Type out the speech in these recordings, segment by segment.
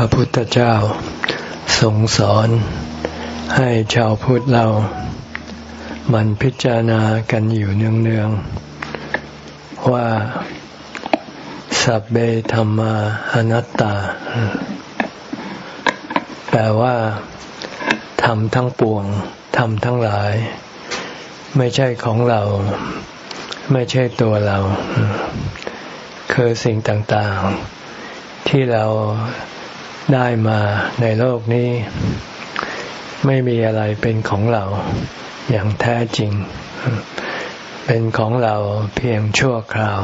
ระพุทธเจ้าทรงสอน ให้ชาวพุทธเรา มันพิจารณากันอยู่เนืองๆ ว่า สัพเบธรรมาอนัตตา แปลว่าทำทั้งปวงทำทั้งหลาย ไม่ใช่ของเรา ไม่ใช่ตัวเรา คือสิ่งต่างๆ ที่เรา ได้มาในโลกนี้ ไม่มีอะไรเป็นของเราอย่างแท้จริง เป็นของเราเพียงชั่วคราว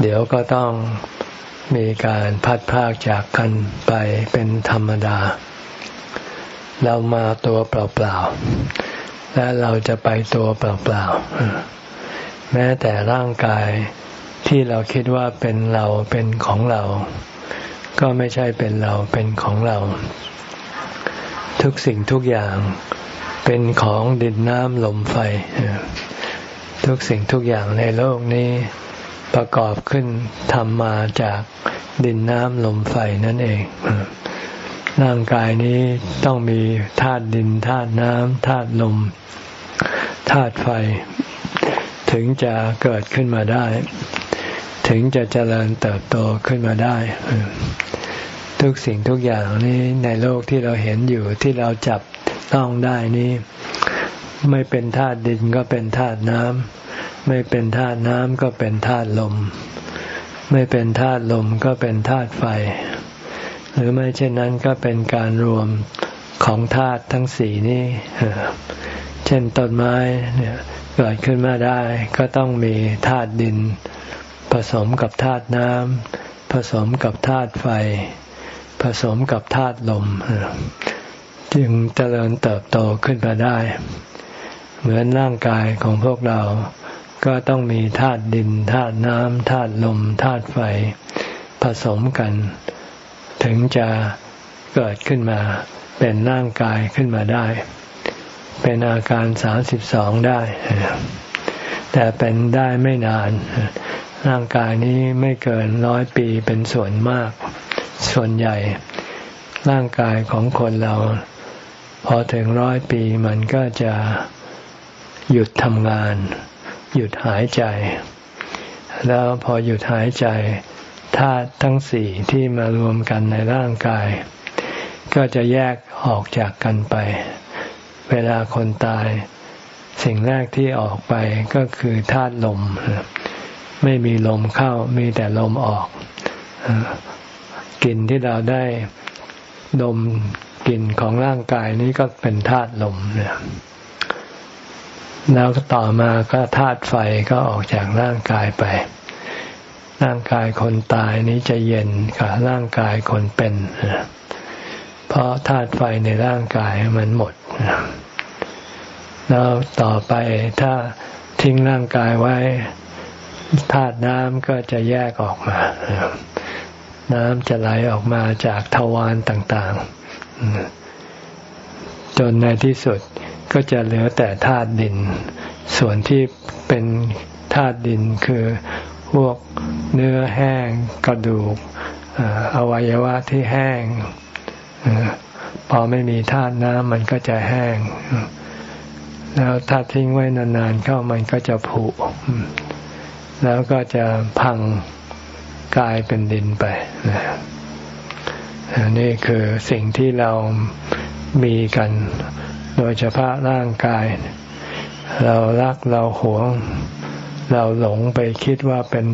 เดี๋ยวก็ต้องมีการพัดพากจากกันไปเป็นธรรมดา เรามาตัวเปล่าๆ และเราจะไปตัวเปล่าๆ แม้แต่ร่างกายที่เราคิดว่าเป็นเราเป็นของเรา ก็ไม่ใช่เป็นเราเป็นของเรา ทุกสิ่งทุกอย่างเป็นของดินน้ำลมไฟ ทุกสิ่งทุกอย่างในโลกนี้ประกอบขึ้นทำมาจากดินน้ำลมไฟนั่นเอง ร่างกายนี้ต้องมีธาตุดินธาตุน้ำธาตุลมธาตุไฟ ถึงจะเกิดขึ้นมาได้ ถึงจะเจริญเติบโตขึ้นมาได้ ทุกสิ่งทุกอย่างนี้ในโลกที่เราเห็นอยู่ที่เราจับต้องได้นี้ ไม่เป็นธาตุดินก็เป็นธาตุน้ำไม่เป็นธาตุน้ำก็เป็นธาตุลม ไม่เป็นธาตุลมก็เป็นธาตุไฟ หรือไม่เช่นนั้นก็เป็นการรวมของธาตุทั้งสี่นี้เช่นต้นไม้เนี่ยเกิดขึ้นมาได้ ก็ต้องมีธาตุดิน ผสมกับธาตุน้ำผสมกับธาตุไฟ ผสมกับธาตุลม จึงเจริญเติบโตขึ้นมาได้ เหมือนร่างกายของพวกเราก็ต้องมีธาตุดินธาตุน้ำธาตุลมธาตุไฟ ผสมกัน ถึงจะเกิดขึ้นมา เป็นร่างกายขึ้นมาได้ เป็นอาการสามสิบสองได้ แต่เป็นได้ไม่นาน ร่างกายนี้ไม่เกินร้อยปีเป็นส่วนมาก ส่วนใหญ่ ร่างกายของคนเรา พอถึงร้อยปีมันก็จะหยุดทำงาน หยุดหายใจ แล้วพอหยุดหายใจธาตุทั้งสี่ที่มารวมกันในร่างกาย ก็จะแยกออกจากกันไป เวลาคนตาย สิ่งแรกที่ออกไปก็คือธาตุลม ไม่มีลมเข้ามีแต่ลมออกกลิ่นที่เราได้ดมกลิ่นของร่างกายนี้ก็เป็นธาตุลมเนี่ยแล้วต่อมาก็ธาตุไฟก็ออกจากร่างกายไป ร่างกายคนตายนี้จะเย็นกว่าร่างกายคนเป็น เพราะธาตุไฟในร่างกายมันหมด แล้วต่อไปถ้าทิ้งร่างกายไว้ ธาตุน้ำก็จะแยกออกมา น้ำจะไหลออกมาจากทวารต่างๆ จนในที่สุดก็จะเหลือแต่ธาตุดิน ส่วนที่เป็นธาตุดินคือพวกเนื้อแห้งกระดูกอวัยวะที่แห้งพอไม่มีธาตุน้ำมันก็จะแห้ง แล้วถ้าทิ้งไว้นานๆเข้ามันก็จะผุ แล้วก็จะพังกลายเป็นดินไปนี่คือสิ่งที่เรามีกัน โดยเฉพาะร่างกาย เรารักเราหวง เราหลงไปคิดว่าเป็น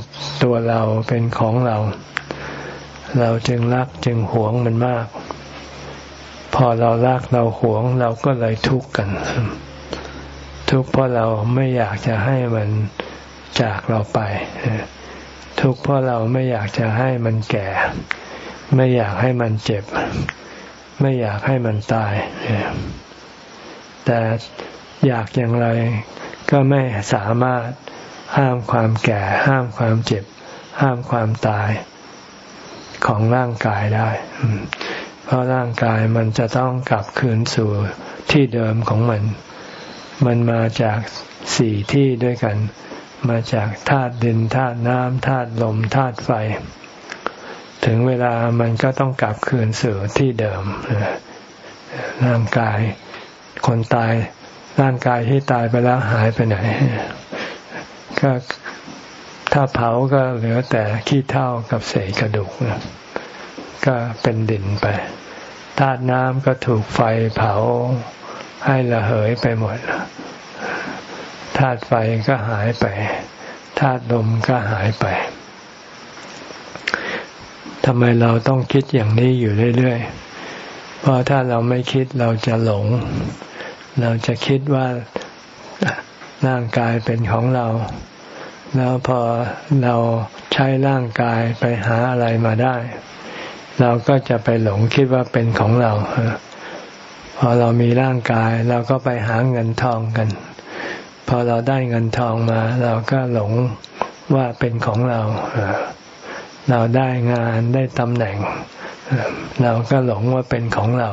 ตัวเราเป็นของเรา เราจึงรักจึงหวงมันมาก พอเรารักเราหวง เราก็เลยทุกข์กัน ทุกข์เพราะเราไม่อยากจะให้มัน จากเราไป ทุกข์เพราะเราไม่อยากจะให้มันแก่ ไม่อยากให้มันเจ็บ ไม่อยากให้มันตาย แต่อยากอย่างไรก็ไม่สามารถห้ามความแก่ ห้ามความเจ็บ ห้ามความตายของร่างกายได้ เพราะร่างกายมันจะต้องกลับคืนสู่ที่เดิมของมัน มันมาจากสี่ที่ด้วยกัน มาจากธาตุดินธาตุน้ำธาตุลมธาตุไฟ ถึงเวลามันก็ต้องกลับคืนสู่ที่เดิมร่างกายคนตายร่างกายที่ตายไปแล้วหายไปไหน ก็ถ้าเผาก็เหลือแต่ขี้เท่ากับเศษกระดูกก็เป็นดินไปธาตุน้ำก็ถูกไฟเผาให้ระเหยไปหมด ธาตุไฟก็หายไปธาตุลมก็หายไปทำไมเราต้องคิดอย่างนี้อยู่เรื่อยๆ เพราะถ้าเราไม่คิดเราจะหลง เราจะคิดว่าร่างกายเป็นของเรา แล้วพอเราใช้ร่างกายไปหาอะไรมาได้ เราก็จะไปหลงคิดว่าเป็นของเรา พอเรามีร่างกายเราก็ไปหาเงินทองกัน พอเราได้เงินทองมา เราก็หลงว่าเป็นของเรา เราได้งานได้ตำแหน่ง เราก็หลงว่าเป็นของเรา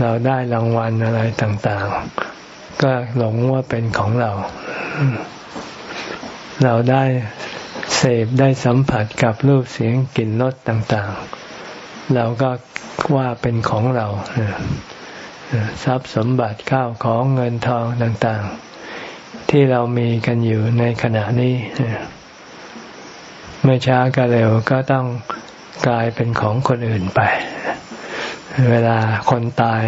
เราได้รางวัลอะไรต่างๆ ก็หลงว่าเป็นของเรา เราได้เสพได้สัมผัสกับรูปเสียงกลิ่นรสต่างๆ เราก็ว่าเป็นของเรา ทรัพย์สมบัติข้าวของเงินทองต่างๆ ที่เรามีกันอยู่ในขณะนี้ไม่ช้าก็เร็วก็ต้องกลายเป็นของคนอื่นไป เวลาคนตาย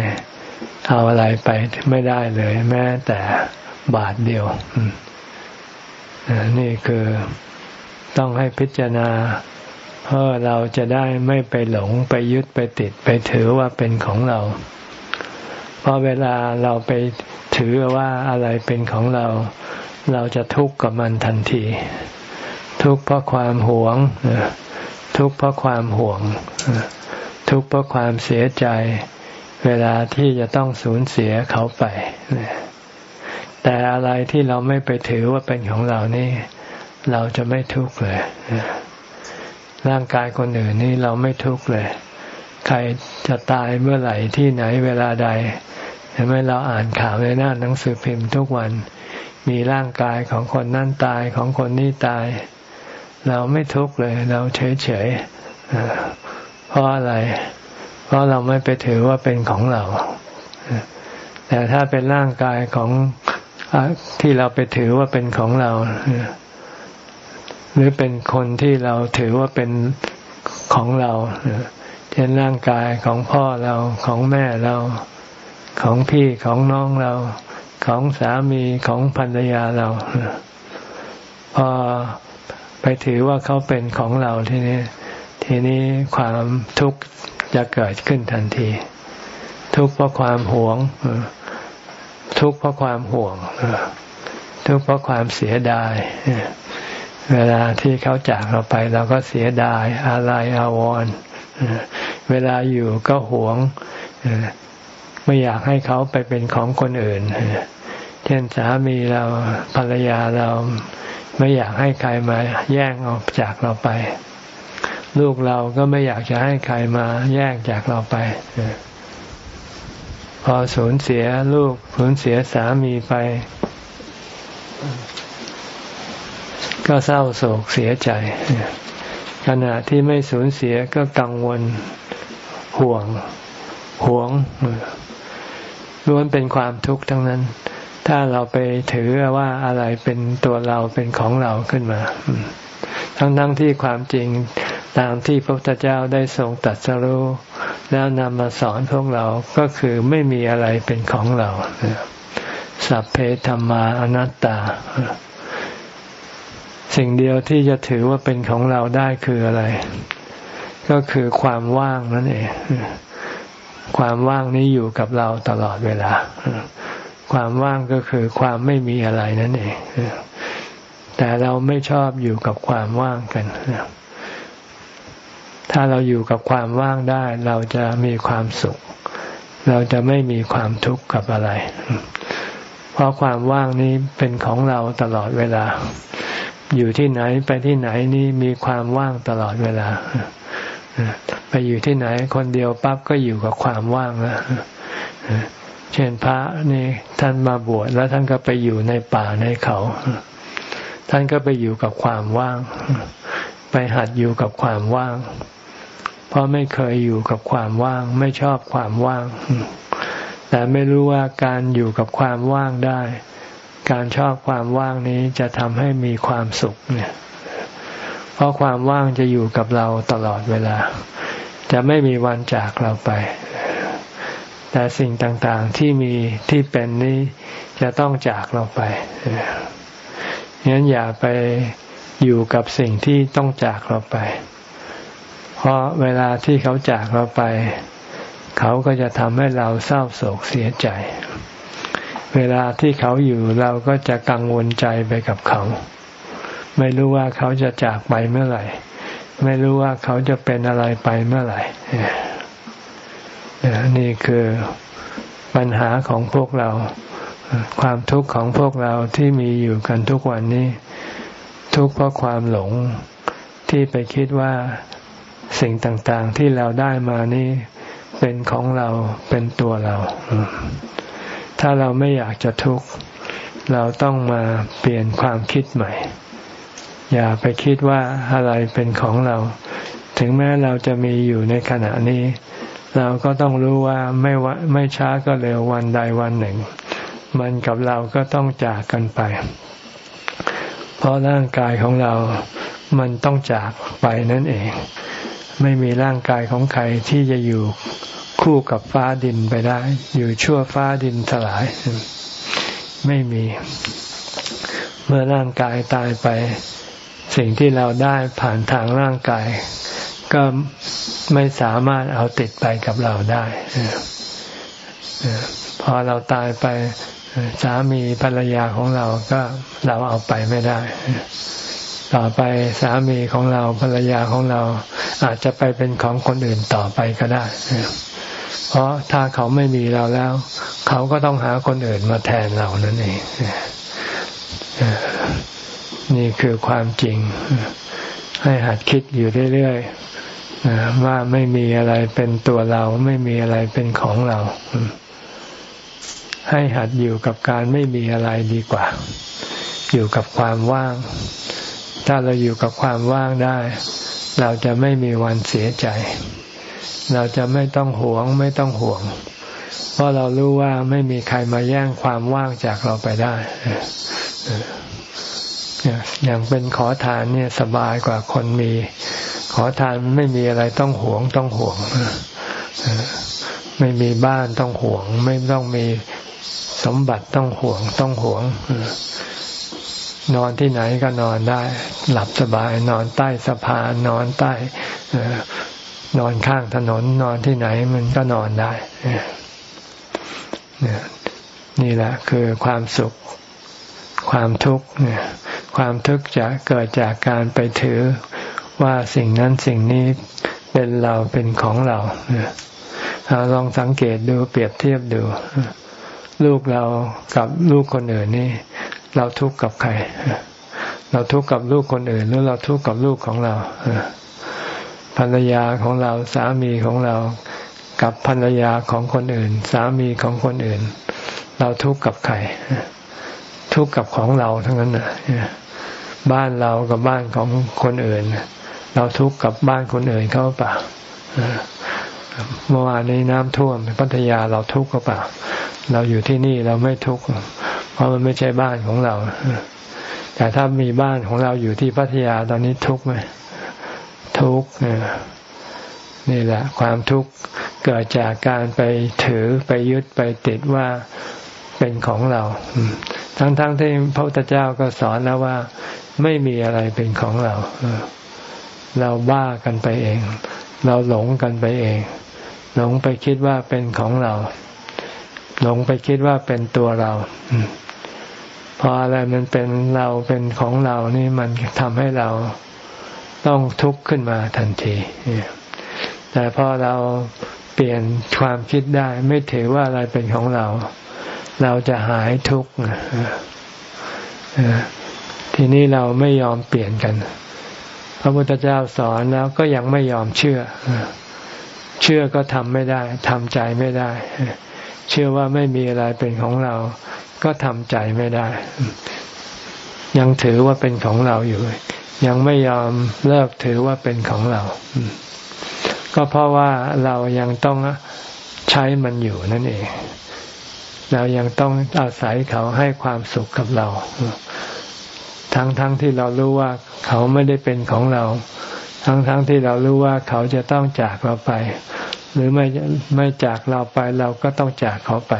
เอาอะไรไปไม่ได้เลย แม้แต่บาทเดียวนี่คือต้องให้พิจารณาเพื่อเราจะได้ไม่ไปหลงไปยึดไปติดไปถือว่าเป็นของเรา ราะเวลาเราไปถือว่าอะไรเป็นของเรา เราจะทุกข์กับมันทันที ทุกข์เพราะความหวง ทุกข์เพราะความห่วง ทุกข์เพราะความเสียใจ เวลาที่จะต้องสูญเสียเขาไป แต่อะไรที่เราไม่ไปถือว่าเป็นของเรานี่ เราจะไม่ทุกข์เลยร่างกายคนอื่นนี่เราไม่ทุกข์เลย ใครจะตายเมื่อไหร่ที่ไหนเวลาใดเห็นไหมเราอ่านข่าวในหน้าหนังสือพิมพ์ทุกวัน มีร่างกายของคนนั่นตายของคนนี้ตาย เราไม่ทุกข์เลยเราเฉยเฉยเพราะอะไร เพราะเราไม่ไปถือว่าเป็นของเรา แต่ถ้าเป็นร่างกายของที่เราไปถือว่าเป็นของเรา หรือเป็นคนที่เราถือว่าเป็นของเราเช่นร่างกายของพ่อเราของแม่เราของพี่ของน้องเราของสามีของภรรยาเราพอไปถือว่าเขาเป็นของเราทีนี้ ทีนี้ความทุกข์จะเกิดขึ้นทันที ทุกข์เพราะความหวง ทุกข์เพราะความห่วงทุกข์เพราะความเสียดายเวลาที่เขาจากเราไป เราก็เสียดายอะไรอาวรณ์ เวลาอยู่ก็หวงไม่อยากให้เขาไปเป็นของคนอื่น เช่นสามีเราภรรยาเราไม่อยากให้ใครมาแย่งออกจากเราไป ลูกเราก็ไม่อยากจะให้ใครมาแย่งจากเราไป พอสูญเสียลูกสูญเสียสามีไป ก็เศร้าโศกเสียใจ ขณะที่ไม่สูญเสียก็กังวลห่วงหวงล้วนเป็นความทุกข์ทั้งนั้น ถ้าเราไปถือว่าอะไรเป็นตัวเราเป็นของเราขึ้นมา ทั้งทั้งที่ความจริงตามที่พระพุทธเจ้าได้ทรงตัดสรู้แล้วนำมาสอนพวกเราก็คือไม่มีอะไรเป็นของเรา สัพเพธรรมาอนัตตา สิ่งเดียวที่จะถือว่าเป็นของเราได้คืออะไร ก็คือความว่างนั่นเองความว่างนี้อยู่กับเราตลอดเวลา ความว่างก็คือความไม่มีอะไรนั่นเอง แต่เราไม่ชอบอยู่กับความว่างกัน ถ้าเราอยู่กับความว่างได้ เราจะมีความสุข เราจะไม่มีความทุกข์กับอะไร เพราะความว่างนี้เป็นของเราตลอดเวลา อยู่ที่ไหนไปที่ไหนนี่มีความว่างตลอดเวลาไปอยู่ที่ไหนคนเดียวปั๊บก็อยู่กับความว่างแล้วเช่นพระนี่ท่านมาบวชแล้วท่านก็ไปอยู่ในป่าในเขา ท่านก็ไปอยู่กับความว่าง ไปหัดอยู่กับความว่าง เพราะไม่เคยอยู่กับความว่าง ไม่ชอบความว่าง แต่ไม่รู้ว่าการอยู่กับความว่างได้ การชอบความว่างนี้จะทำให้มีความสุขเนี่ย เพราะความว่างจะอยู่กับเราตลอดเวลา จะไม่มีวันจากเราไป แต่สิ่งต่างๆที่มีที่เป็นนี้จะต้องจากเราไปงั้นอย่าไปอยู่กับสิ่งที่ต้องจากเราไป เพราะเวลาที่เขาจากเราไป เขาก็จะทำให้เราเศร้าโศกเสียใจ เวลาที่เขาอยู่เราก็จะกังวลใจไปกับเขา ไม่รู้ว่าเขาจะจากไปเมื่อไหร่ ไม่รู้ว่าเขาจะเป็นอะไรไปเมื่อไหร่นี่คือปัญหาของพวกเรา ความทุกข์ของพวกเราที่มีอยู่กันทุกวันนี้ ทุกข์เพราะความหลงที่ไปคิดว่าสิ่งต่างๆที่เราได้มานี่เป็นของเราเป็นตัวเรา ถ้าเราไม่อยากจะทุกข์เราต้องมาเปลี่ยนความคิดใหม่ อย่าไปคิดว่าอะไรเป็นของเรา ถึงแม้เราจะมีอยู่ในขณะนี้ เราก็ต้องรู้ว่าไม่ว่าไม่ช้าก็เร็ววันใดวันหนึ่ง มันกับเราก็ต้องจากกันไป เพราะร่างกายของเรา มันต้องจากไปนั่นเอง ไม่มีร่างกายของใครที่จะอยู่ คู่กับฟ้าดินไปได้ อยู่ชั่วฟ้าดินสลาย ไม่มี เมื่อร่างกายตายไป สิ่งที่เราได้ผ่านทางร่างกาย ก็ไม่สามารถเอาติดไปกับเราได้พอเราตายไปสามีภรรยาของเราก็เราเอาไปไม่ได้ ต่อไปสามีของเราภรรยาของเราอาจจะไปเป็นของคนอื่นต่อไปก็ได้ เพราะถ้าเขาไม่มีเราแล้ว เขาก็ต้องหาคนอื่นมาแทนเรานั่นเองนี่คือความจริง ให้หัดคิดอยู่เรื่อยๆว่าไม่มีอะไรเป็นตัวเรา ไม่มีอะไรเป็นของเรา ให้หัดอยู่กับการไม่มีอะไรดีกว่า อยู่กับความว่าง ถ้าเราอยู่กับความว่างได้ เราจะไม่มีวันเสียใจ เราจะไม่ต้องหวงไม่ต้องห่วง เพราะเรารู้ว่าไม่มีใครมาแย่งความว่างจากเราไปได้อย่างเป็นขอทานเนี่ยสบายกว่าคนมี ขอทานไม่มีอะไรต้องหวงต้องห่วงไม่มีบ้านต้องห่วง ไม่ต้องมีสมบัติต้องห่วงต้องห่วงนอนที่ไหนก็นอนได้ หลับสบาย นอนใต้สะพานนอนใต้ นอนข้างถนนนอนที่ไหนมันก็นอนได้นี่แหละคือความสุข ความทุกข์เนี่ยความทุกข์จะเกิดจากการไปถือว่าสิ่งนั้นสิ่งนี้เป็นเราเป็นของเราเราลองสังเกตดูเปรียบเทียบดู ลูกเรากับลูกคนอื่นนี่ เราทุกข์กับใคร เราทุกข์กับลูกคนอื่น หรือเราทุกข์กับลูกของเรา ภรรยาของเราสามีของเรากับภรรยาของคนอื่น สามีของคนอื่น เราทุกข์กับใครทุกข์กับของเราทั้งนั้นนะบ้านเรากับบ้านของคนอื่น เราทุกข์กับบ้านคนอื่นเขาเปล่าเมื่อวานนี้น้ำท่วมพัทยาเราทุกข์ก็เปล่า เราอยู่ที่นี่เราไม่ทุกข์เพราะมันไม่ใช่บ้านของเราแต่ถ้ามีบ้านของเราอยู่ที่พัทยาตอนนี้ทุกข์ไหม ทุกข์นี่แหละ ความทุกข์เกิดจากการไปถือไปยึดไปติดว่าเป็นของเรา ทั้งๆทที่พระพุทธเจ้าก็สอนแล้วว่า ไม่มีอะไรเป็นของเรา เราบ้ากันไปเอง เราหลงกันไปเอง หลงไปคิดว่าเป็นของเรา หลงไปคิดว่าเป็นตัวเราพออะไรมันเป็นเราเป็นของเรานี่มันทำให้เรา ต้องทุกข์ขึ้นมาทันที แต่พอเราเปลี่ยนความคิดได้ไม่ถือว่าอะไรเป็นของเรา เราจะหายทุกข์ทีนี้เราไม่ยอมเปลี่ยนกัน พระพุทธเจ้าสอนแล้วก็ยังไม่ยอมเชื่อ เชื่อก็ทำไม่ได้ทำใจไม่ได้ เชื่อว่าไม่มีอะไรเป็นของเรา ก็ทำใจไม่ได้ ยังถือว่าเป็นของเราอยู่ ยังไม่ยอมเลิกถือว่าเป็นของเรา ก็เพราะว่าเรายังต้องใช้มันอยู่นั่นเอง เรายังต้องอาศัยเขาให้ความสุขกับเรา ทั้งๆทที่เรารู้ว่าเขาไม่ได้เป็นของเรา ทั้งๆทที่เรารู้ว่าเขาจะต้องจากเราไป หรือไม่ไม่จากเราไปเราก็ต้องจากเขาไป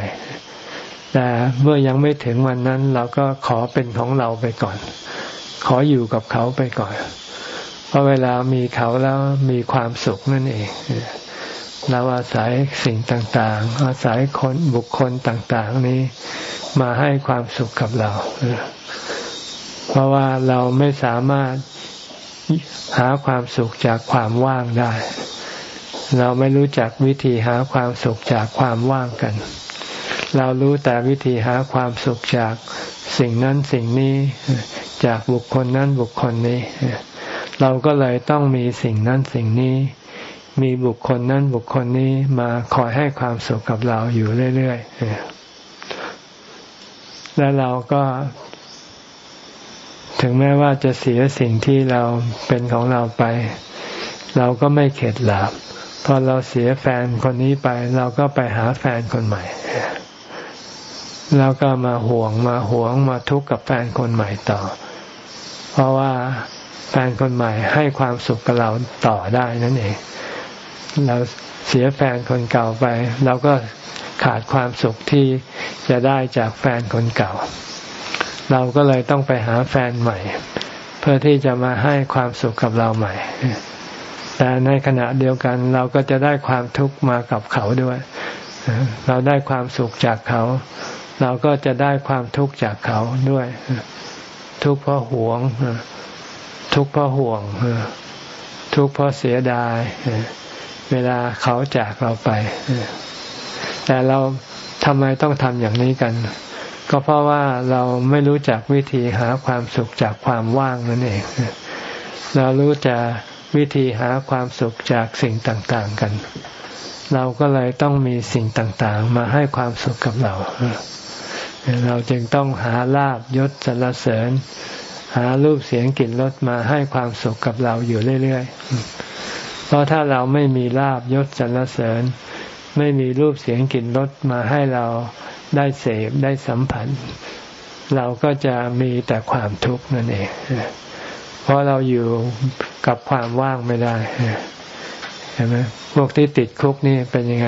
แต่เมื่อยังไม่ถึงวันนั้น เราก็ขอเป็นของเราไปก่อน ขออยู่กับเขาไปก่อน เพราะเวลามีเขาแล้วมีความสุขนั่นเองเราอาศัยสิ่งต่างๆ อาศัยคนบุคคลต่างๆ นี้มาให้ความสุขกับเรา เพราะว่าเราไม่สามารถหาความสุขจากความว่างได้ เราไม่รู้จักวิธีหาความสุขจากความว่างกัน เรารู้แต่วิธีหาความสุขจากสิ่งนั้นสิ่งนี้ จากบุคคลนั้นบุคคลนี้ เราก็เลยต้องมีสิ่งนั้นสิ่งนี้ มีบุคคลนั้นบุคคลนี้มาคอยให้ความสุขกับเราอยู่เรื่อยๆและเราก็ ถึงแม้ว่าจะเสียสิ่งที่เราเป็นของเราไป เราก็ไม่เข็ดหลาบพอเราเสียแฟนคนนี้ไป เราก็ไปหาแฟนคนใหม่แล้วก็มาห่วงมาหวงมาทุกข์กับแฟนคนใหม่ต่อ เพราะว่าแฟนคนใหม่ให้ความสุขกับเราต่อได้นั่นเอง เราเสียแฟนคนเก่าไปเราก็ขาดความสุขที่จะได้จากแฟนคนเก่า เราก็เลยต้องไปหาแฟนใหม่ เพื่อที่จะมาให้ความสุขกับเราใหม่ แต่ในขณะเดียวกันเราก็จะได้ความทุกข์มากับเขาด้วย เราได้ความสุขจากเขา เราก็จะได้ความทุกข์จากเขาด้วย ทุกข์เพราะหวง ทุกข์เพราะห่วง ทุกข์เพราะเสียดาย เวลาเขาจากเราไป แต่เราทำไมต้องทำอย่างนี้กัน ก็เพราะว่าเราไม่รู้จักวิธีหาความสุขจากความว่างนั่นเอง เรารู้จักวิธีหาความสุขจากสิ่งต่างๆกัน เราก็เลยต้องมีสิ่งต่างๆ มาให้ความสุขกับเรา เราจึงต้องหาลาบยศสรรเสริญ หารูปเสียงกลิ่นรสมาให้ความสุขกับเราอยู่เรื่อยๆ เพราะถ้าเราไม่มีลาบยศสรรเสริญ ไม่มีรูปเสียงกลิ่นรสมาให้เราได้เสพได้สัมผัส เราก็จะมีแต่ความทุกข์นั่นเอง เพราะเราอยู่กับความว่างไม่ได้เห็นไหมพวกที่ติดคุกนี่เป็นยังไง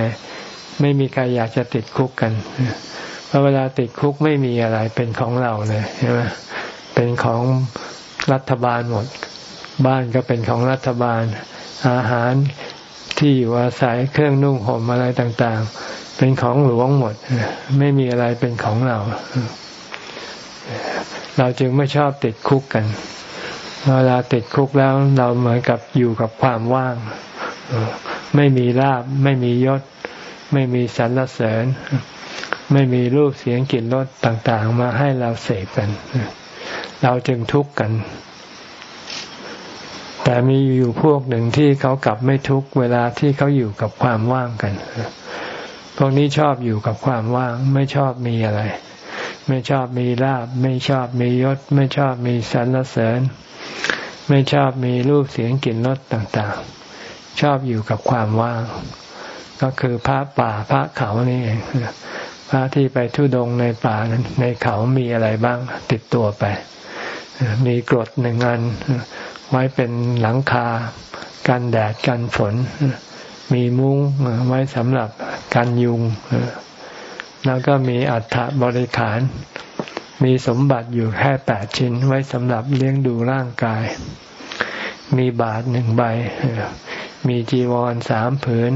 ไม่มีใครอยากจะติดคุกกันเพราะเวลาติดคุกไม่มีอะไรเป็นของเราเลยใช่ไหมเป็นของรัฐบาลหมด บ้านก็เป็นของรัฐบาล อาหารที่อยู่อาศัยเครื่องนุ่งห่มอะไรต่างๆ เป็นของหลวงหมด ไม่มีอะไรเป็นของเรา เราจึงไม่ชอบติดคุกกัน เวลาติดคุกแล้วเราเหมือนกับอยู่กับความว่าง ไม่มีลาบ ไม่มียศ ไม่มีสรรเสริญ ไม่มีรูปเสียงกลิ่นรสต่างๆ มาให้เราเสพกัน เราจึงทุกข์กัน แต่มีอยู่พวกหนึ่งที่เขากลับไม่ทุกข์เวลาที่เขาอยู่กับความว่างกันพวกนี้ชอบอยู่กับความว่าง ไม่ชอบมีอะไร ไม่ชอบมีลาบ ไม่ชอบมียศ ไม่ชอบมีสรรเสริญ ไม่ชอบมีรูปเสียงกลิ่นรสต่างๆ ชอบอยู่กับความว่าง ก็คือพระป่าพระเขานี่เอง พระที่ไปทุดงในป่านั้นในเขามีอะไรบ้าง ติดตัวไป มีกรดหนึ่งอัน ไว้เป็นหลังคา กันแดดกันฝน มีมุ้งไว้สำหรับกันยุง แล้วก็มีอัฐบริขาร มีสมบัติอยู่แค่แปดชิ้นไว้สำหรับเลี้ยงดูร่างกาย มีบาทหนึ่งใบ มีจีวรสามผืน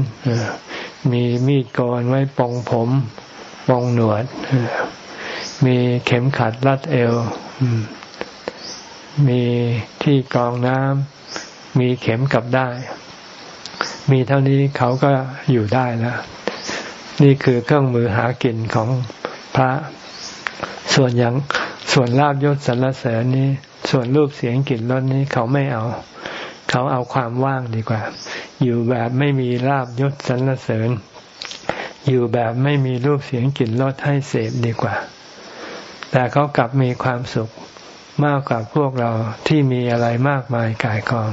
มีมีดกนไว้ปองผม ปงหนวด มีเข็มขัดรัดเอว มีที่กรองน้ำ มีเข็มกับได้ มีเท่านี้เขาก็อยู่ได้แล้วนี่คือเครื่องมือหากินของพระ ส่วนอย่างส่วนลาบยศสรรเสริญนี้ ส่วนรูปเสียงกลิ่นรสนี้เขาไม่เอา เขาเอาความว่างดีกว่า อยู่แบบไม่มีลาบยศสรรเสริญ อยู่แบบไม่มีรูปเสียงกลิ่นรสให้เสพดีกว่า แต่เขากลับมีความสุขมากกว่าพวกเราที่มีอะไรมากมายกายกอง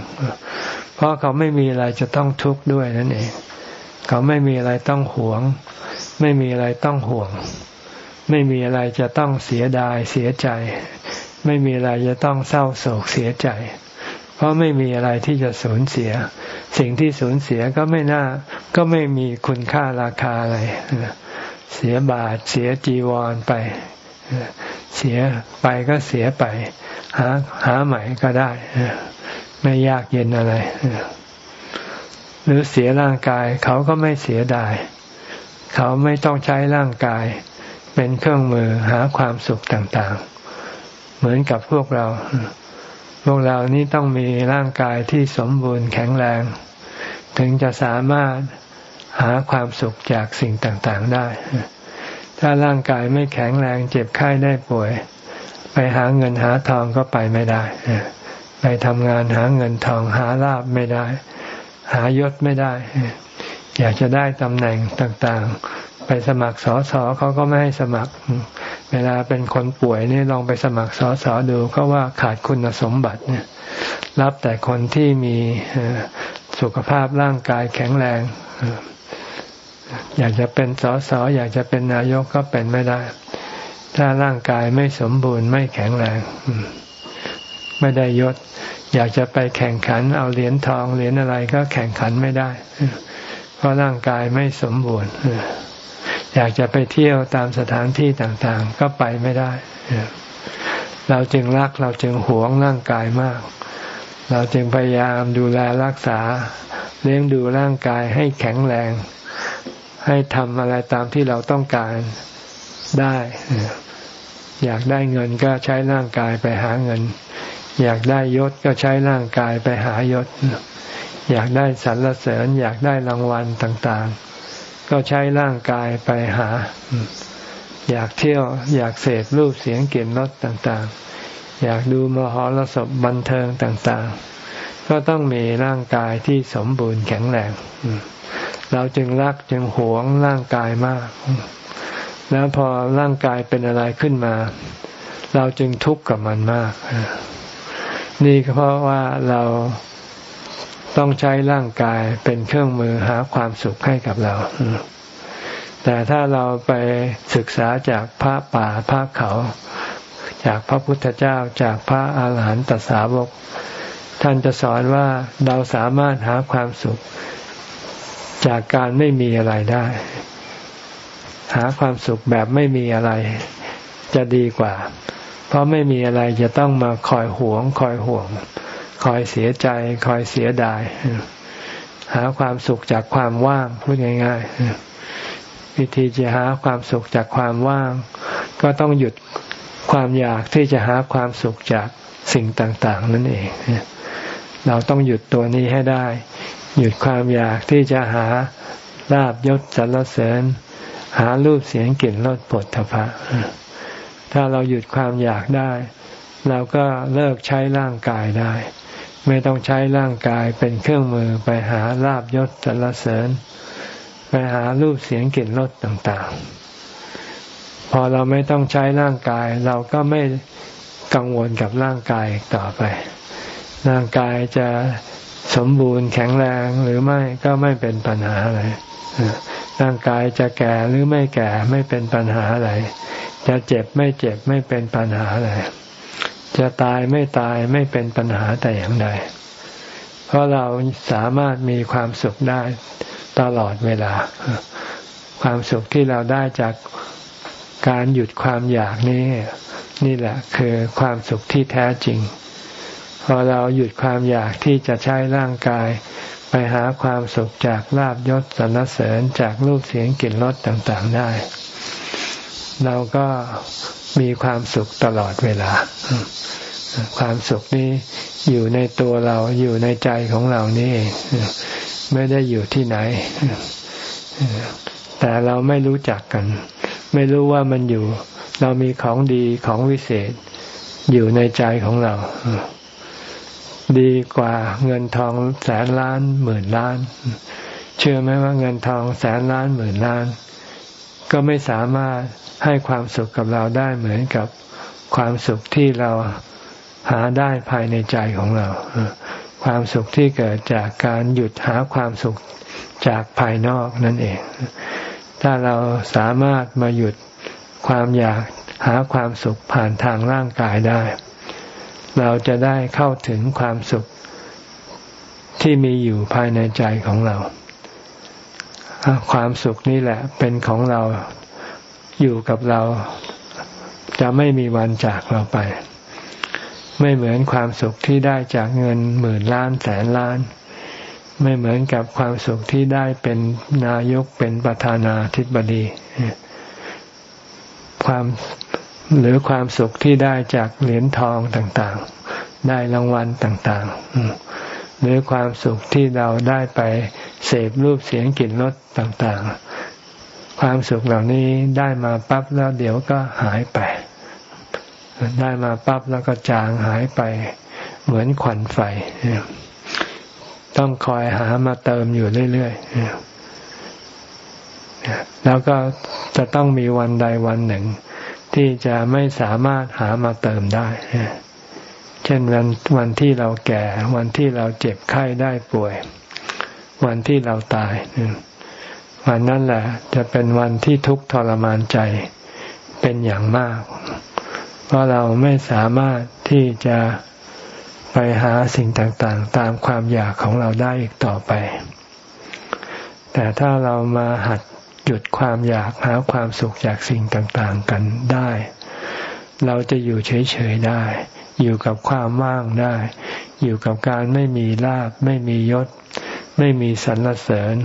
เพราะเขาไม่มีอะไรจะต้องทุกข์ด้วยนั่นเอง เขาไม่มีอะไรต้องหวง ไม่มีอะไรต้องห่วง ไม่มีอะไรจะต้องเสียดายเสียใจ ไม่มีอะไรจะต้องเศร้าโศกเสียใจ เพราะไม่มีอะไรที่จะสูญเสีย สิ่งที่สูญเสียก็ไม่น่า ก็ไม่มีคุณค่าราคาอะไร เสียบาท เสียจีวรไป เสียไปก็เสียไป หาหาใหม่ก็ได้ ไม่ยากเย็นอะไร หรือเสียร่างกาย เขาก็ไม่เสียดาย เขาไม่ต้องใช้ร่างกาย เป็นเครื่องมือหาความสุขต่างๆ เหมือนกับพวกเรา พวกเรานี่ต้องมีร่างกายที่สมบูรณ์แข็งแรง ถึงจะสามารถหาความสุขจากสิ่งต่างๆได้ ถ้าร่างกายไม่แข็งแรงเจ็บไข้ได้ป่วย ไปหาเงินหาทองก็ไปไม่ได้ ไปทำงานหาเงินทองหาลาบไม่ได้ หายศไม่ได้ อยากจะได้ตำแหน่งต่างๆ ไปสมัครสอสอเขาก็ไม่ให้สมัคร เวลาเป็นคนป่วยนี่ลองไปสมัครสอสอดูก็ว่าขาดคุณสมบัติเนี่ย รับแต่คนที่มีสุขภาพร่างกายแข็งแรง อยากจะเป็นสอสออยากจะเป็นนายกก็เป็นไม่ได้ ถ้าร่างกายไม่สมบูรณ์ไม่แข็งแรง ไม่ได้ยศ อยากจะไปแข่งขัน เอาเหรียญทองเหรียญอะไรก็แข่งขันไม่ได้ เพราะร่างกายไม่สมบูรณ์ อยากจะไปเที่ยวตามสถานที่ต่างๆ ก็ไปไม่ได้ เราจึงรักเราจึงหวงร่างกายมาก เราจึงพยายามดูแลรักษา เลี้ยงดูร่างกายให้แข็งแรง ให้ทำอะไรตามที่เราต้องการได้ อยากได้เงินก็ใช้ร่างกายไปหาเงิน อยากได้ยศก็ใช้ร่างกายไปหายศ อยากได้สรรเสริญ อยากได้รางวัลต่างๆ ก็ใช้ร่างกายไปหา อยากเที่ยวอยากเสพรูปเสียงกลิ่นรสต่างๆ อยากดูมหรสพบันเทิงต่างๆ ก็ต้องมีร่างกายที่สมบูรณ์แข็งแรงเราจึงรักจึงหวงร่างกายมาก แล้วพอร่างกายเป็นอะไรขึ้นมา เราจึงทุกข์กับมันมาก นี่ก็เพราะว่าเรา ต้องใช้ร่างกายเป็นเครื่องมือหาความสุขให้กับเรา แต่ถ้าเราไปศึกษาจากพระป่าพระเขา จากพระพุทธเจ้าจากพระอาหารหันตสาวก ท่านจะสอนว่าเราสามารถหาความสุข จากการไม่มีอะไรได้ หาความสุขแบบไม่มีอะไร จะดีกว่า เพราะไม่มีอะไรจะต้องมาคอยหวงคอยห่วง คอยเสียใจ คอยเสียดาย หาความสุขจากความว่างพูดง่ายๆวิธีจะหาความสุขจากความว่าง ก็ต้องหยุดความอยากที่จะหาความสุขจากสิ่งต่าง ๆ นั่นเองเราต้องหยุดตัวนี้ให้ได้ หยุดความอยากที่จะหาลาบยศสรรเสริญ หารูปเสียงกลิ่นรสผลทพะถ้าเราหยุดความอยากได้ เราก็เลิกใช้ร่างกายได้ ไม่ต้องใช้ร่างกายเป็นเครื่องมือไปหาลาบยศสรรเสริญ ไปหารูปเสียงกลิ่นรสต่างๆ พอเราไม่ต้องใช้ร่างกาย เราก็ไม่กังวลกับร่างกายต่อไป ร่างกายจะสมบูรณ์แข็งแรงหรือไม่ก็ไม่เป็นปัญหาอะไรร่างกายจะแก่หรือไม่แก่ไม่เป็นปัญหาอะไร จะเจ็บไม่เจ็บไม่เป็นปัญหาอะไร จะตายไม่ตายไม่เป็นปัญหาแต่อย่างใด เพราะเราสามารถมีความสุขได้ตลอดเวลา ความสุขที่เราได้จากการหยุดความอยากนี้ นี่แหละคือความสุขที่แท้จริง พอเราหยุดความอยากที่จะใช้ร่างกาย ไปหาความสุขจากลาบยศสรรเสริญจากรูปเสียงกลิ่นรสต่างๆได้ เราก็ มีความสุขตลอดเวลา ความสุขนี้อยู่ในตัวเราอยู่ในใจของเรานี่ไม่ได้อยู่ที่ไหน แต่เราไม่รู้จักกัน ไม่รู้ว่ามันอยู่ เรามีของดีของวิเศษ อยู่ในใจของเรา ดีกว่าเงินทองแสนล้านหมื่นล้าน เชื่อไหมว่าเงินทองแสนล้านหมื่นล้าน ก็ไม่สามารถให้ความสุขกับเราได้เหมือนกับความสุขที่เราหาได้ภายในใจของเรา ความสุขที่เกิดจากการหยุดหาความสุขจากภายนอกนั่นเอง ถ้าเราสามารถมาหยุดความอยากหาความสุขผ่านทางร่างกายได้ เราจะได้เข้าถึงความสุขที่มีอยู่ภายในใจของเรา ความสุขนี่แหละ เป็นของเราอยู่กับเรา จะไม่มีวันจากเราไป ไม่เหมือนความสุขที่ได้จากเงินหมื่นล้านแสนล้าน ไม่เหมือนกับความสุขที่ได้เป็นนายกเป็นประธานาธิบดี ความหรือความสุขที่ได้จากเหรียญทองต่างๆ ได้รางวัลต่างๆ หรือความสุขที่เราได้ไปเสพรูปเสียงกลิ่นรสต่างๆ ความสุขเหล่านี้ได้มาปั๊บแล้วเดี๋ยวก็หายไป ได้มาปั๊บแล้วก็จางหายไป เหมือนควันไฟ ต้องคอยหามาเติมอยู่เรื่อยๆแล้วก็จะต้องมีวันใดวันหนึ่ง ที่จะไม่สามารถหามาเติมได้ ช่นวันวันที่เราแก่ วันที่เราเจ็บไข้ได้ป่วย วันที่เราตาย วันนั้นแหละจะเป็นวันที่ทุกข์ทรมานใจเป็นอย่างมาก เพราะเราไม่สามารถที่จะไปหาสิ่งต่างๆ ตามความอยากของเราได้อีกต่อไป แต่ถ้าเรามาหัดหยุดความอยากหาความสุขจากสิ่งต่างๆกันได้ เราจะอยู่เฉยๆได้ อยู่กับความว่างได้ อยู่กับการไม่มีลาบ ไม่มียศ ไม่มีสรรเสริญ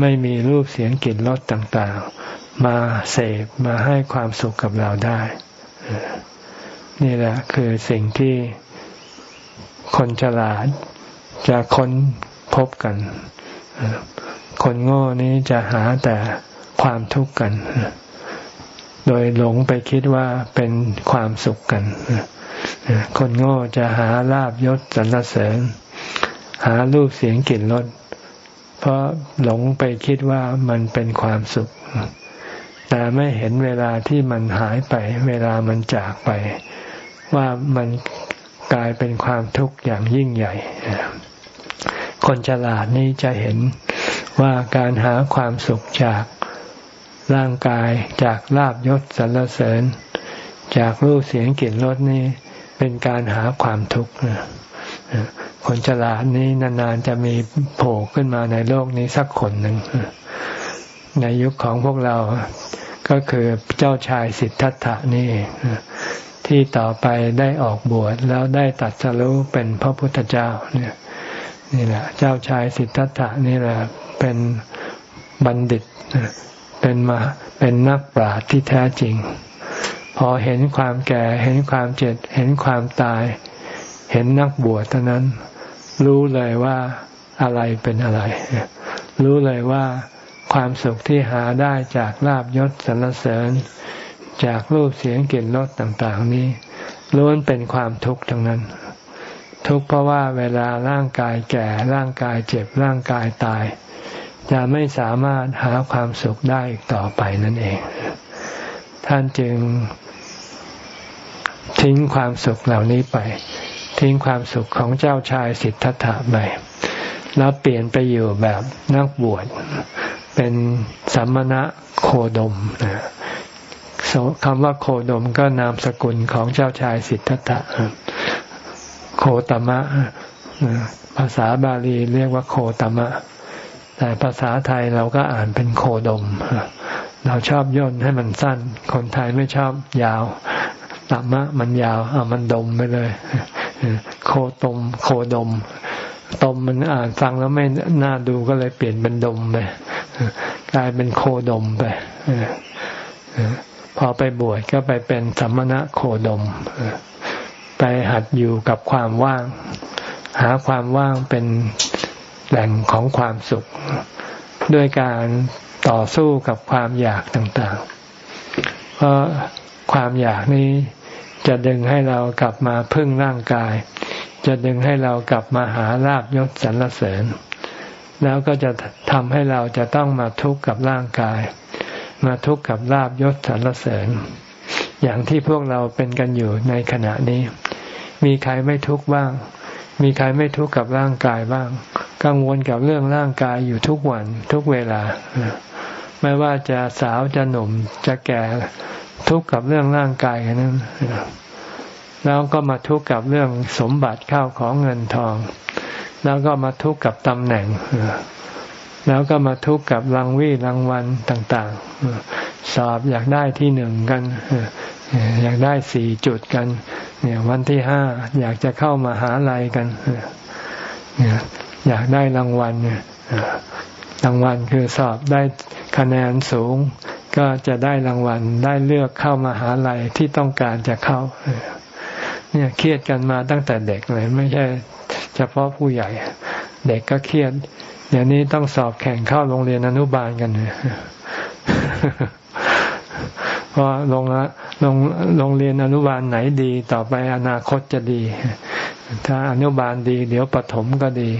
ไม่มีรูปเสียงกลิ่นรสต่างๆ มาเสพมาให้ความสุขกับเราได้ นี่แหละคือสิ่งที่คนฉลาดจะค้นพบกัน คนโง่นี้จะหาแต่ความทุกข์กัน โดยหลงไปคิดว่าเป็นความสุขกัน คนโง่จะหาลาบยศสรรเสริญ หารูปเสียงกลิ่นรสเพราะหลงไปคิดว่ามันเป็นความสุข แต่ไม่เห็นเวลาที่มันหายไป เวลามันจากไป ว่ามันกลายเป็นความทุกข์อย่างยิ่งใหญ่คนฉลาดนี้จะเห็นว่าการหาความสุขจากร่างกายจากลาบยศสรรเสริญ จากรูปเสียงกลิ่นรสนี่ เป็นการหาความทุกข์คนฉลาดนี้นานๆจะมีโผล่ขึ้นมาในโลกนี้สักคนหนึ่งในยุคของพวกเราก็คือเจ้าชายสิทธัตถะนี่ที่ต่อไปได้ออกบวชแล้วได้ตัดสรู้เป็นพระพุทธเจ้าเนี่ยนี่แหละ เจ้าชายสิทธัตถะนี่แหละเป็นบัณฑิตเป็นมาเป็นนักปราชญ์ที่แท้จริง พอเห็นความแก่ เห็นความเจ็บเห็นความตาย เห็นนักบวชเท่านั้น รู้เลยว่าอะไรเป็นอะไร รู้เลยว่าความสุขที่หาได้จากลาบยศสรรเสริญ จากรูปเสียงกลิ่นรสต่างๆ นี้ล้วนเป็นความทุกข์ทั้งนั้น ทุกข์เพราะว่าเวลาร่างกายแก่ร่างกายเจ็บร่างกายตาย จะไม่สามารถหาความสุขได้อีกต่อไปนั่นเอง ท่านจึง ทิ้งความสุขเหล่านี้ไป ทิ้งความสุขของเจ้าชายสิทธัตถะไปแล้วเปลี่ยนไปอยู่แบบนักบวชเป็นสัมมณะโคดมคำว่าโคดมก็นามสกุลของเจ้าชายสิทธัตถะโคตมะภาษาบาลีเรียกว่าโคตมะ แต่ภาษาไทยเราก็อ่านเป็นโคดม เราชอบย่นให้มันสั้น คนไทยไม่ชอบยาว ตมะมันยาวเอามันดมไปเลย โคตม โคดม ตมมันอ่านฟังแล้วไม่น่าดูก็เลยเปลี่ยนเป็นดมไปกลายเป็นโคดมไปพอไปบวชก็ไปเป็นสัมมณะโคดมไปหัดอยู่กับความว่าง หาความว่างเป็นแหล่งของความสุข ด้วยการต่อสู้กับความอยากต่างๆ เพราะความอยากนี้ จะดึงให้เรากลับมาพึ่งร่างกาย จะดึงให้เรากลับมาหาลาบยศสรรเสริญ แล้วก็จะทำให้เราจะต้องมาทุกข์กับร่างกาย มาทุกข์กับลาบยศสรรเสริญ อย่างที่พวกเราเป็นกันอยู่ในขณะนี้ มีใครไม่ทุกข์บ้าง มีใครไม่ทุกข์กับร่างกายบ้าง กังวลกับเรื่องร่างกายอยู่ทุกวันทุกเวลา ไม่ว่าจะสาวจะหนุ่มจะแก่ ทุกข์กับเรื่องร่างกายกันนั้นแล้วก็มาทุกข์กับเรื่องสมบัติข้าวของเงินทอง แล้วก็มาทุกข์กับตำแหน่ง แล้วก็มาทุกข์กับรางวี่รางวัลต่างๆ สอบอยากได้ที่หนึ่งกันอยากได้สี่จุดกัน เนี่ยวันที่ห้าอยากจะเข้ามาหาลัยกันเนี่ยอยากได้รางวัลเนี่ยรางวัลคือสอบได้คะแนนสูง ก็จะได้รางวัลได้เลือกเข้ามาหาลัยที่ต้องการจะเข้า เนี่ยเครียดกันมาตั้งแต่เด็กเลย ไม่ใช่เฉพาะผู้ใหญ่ เด็กก็เครียดเดี๋ยวนี้ต้องสอบแข่งเข้าโรงเรียนอนุบาลกันเลยเพราะโรงโรงโรงเรียนอนุบาลไหนดีต่อไปอนาคตจะดี ถ้าอนุบาลดี เดี๋ยวปฐมก็ดี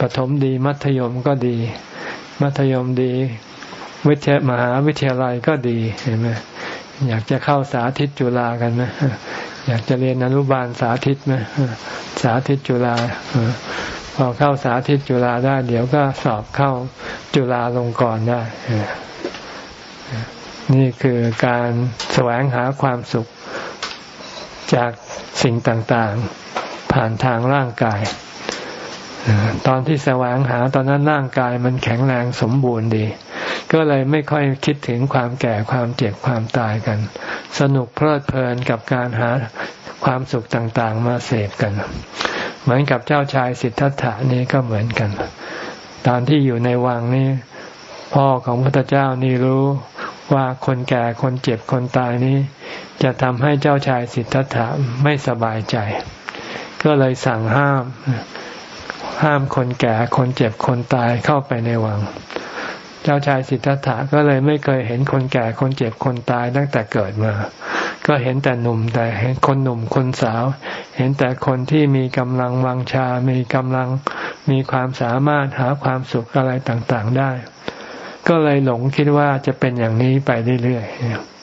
ปฐมดีมัธยมก็ดี มัธยมดี วิทยามหาวิทยาลัยก็ดีเห็นไหมอยากจะเข้าสาธิตจุฬากันไหมอยากจะเรียนอนุบาลสาธิตไหมสาธิตจุฬาพอเข้าสาธิตจุฬาได้ เดี๋ยวก็สอบเข้าจุฬาลงกรณ์ได้ นี่คือการแสวงหาความสุขจากสิ่งต่างๆ ผ่านทางร่างกายตอนที่แสวงหาตอนนั้นร่างกายมันแข็งแรงสมบูรณ์ดี ก็เลยไม่ค่อยคิดถึงความแก่ความเจ็บความตายกัน สนุกเพลิดเพลินกับการหาความสุขต่างๆ มาเสพกัน เหมือนกับเจ้าชายสิทธัตถานี่ก็เหมือนกัน ตอนที่อยู่ในวังนี่พ่อของพระพุทธเจ้านี่รู้ว่าคนแก่คนเจ็บคนตายนี้ จะทำให้เจ้าชายสิทธัตถะไม่สบายใจ ก็เลยสั่งห้าม ห้ามคนแก่คนเจ็บคนตายเข้าไปในวัง เจ้าชายสิทธัตถะก็เลยไม่เคยเห็นคนแก่คนเจ็บคนตายตั้งแต่เกิดมา ก็เห็นแต่หนุ่มแต่เห็นคนหนุ่มคนสาว เห็นแต่คนที่มีกำลังวังชา มีกำลังมีความสามารถหาความสุขอะไรต่างๆได้ ก็เลยหลงคิดว่าจะเป็นอย่างนี้ไปเรื่อย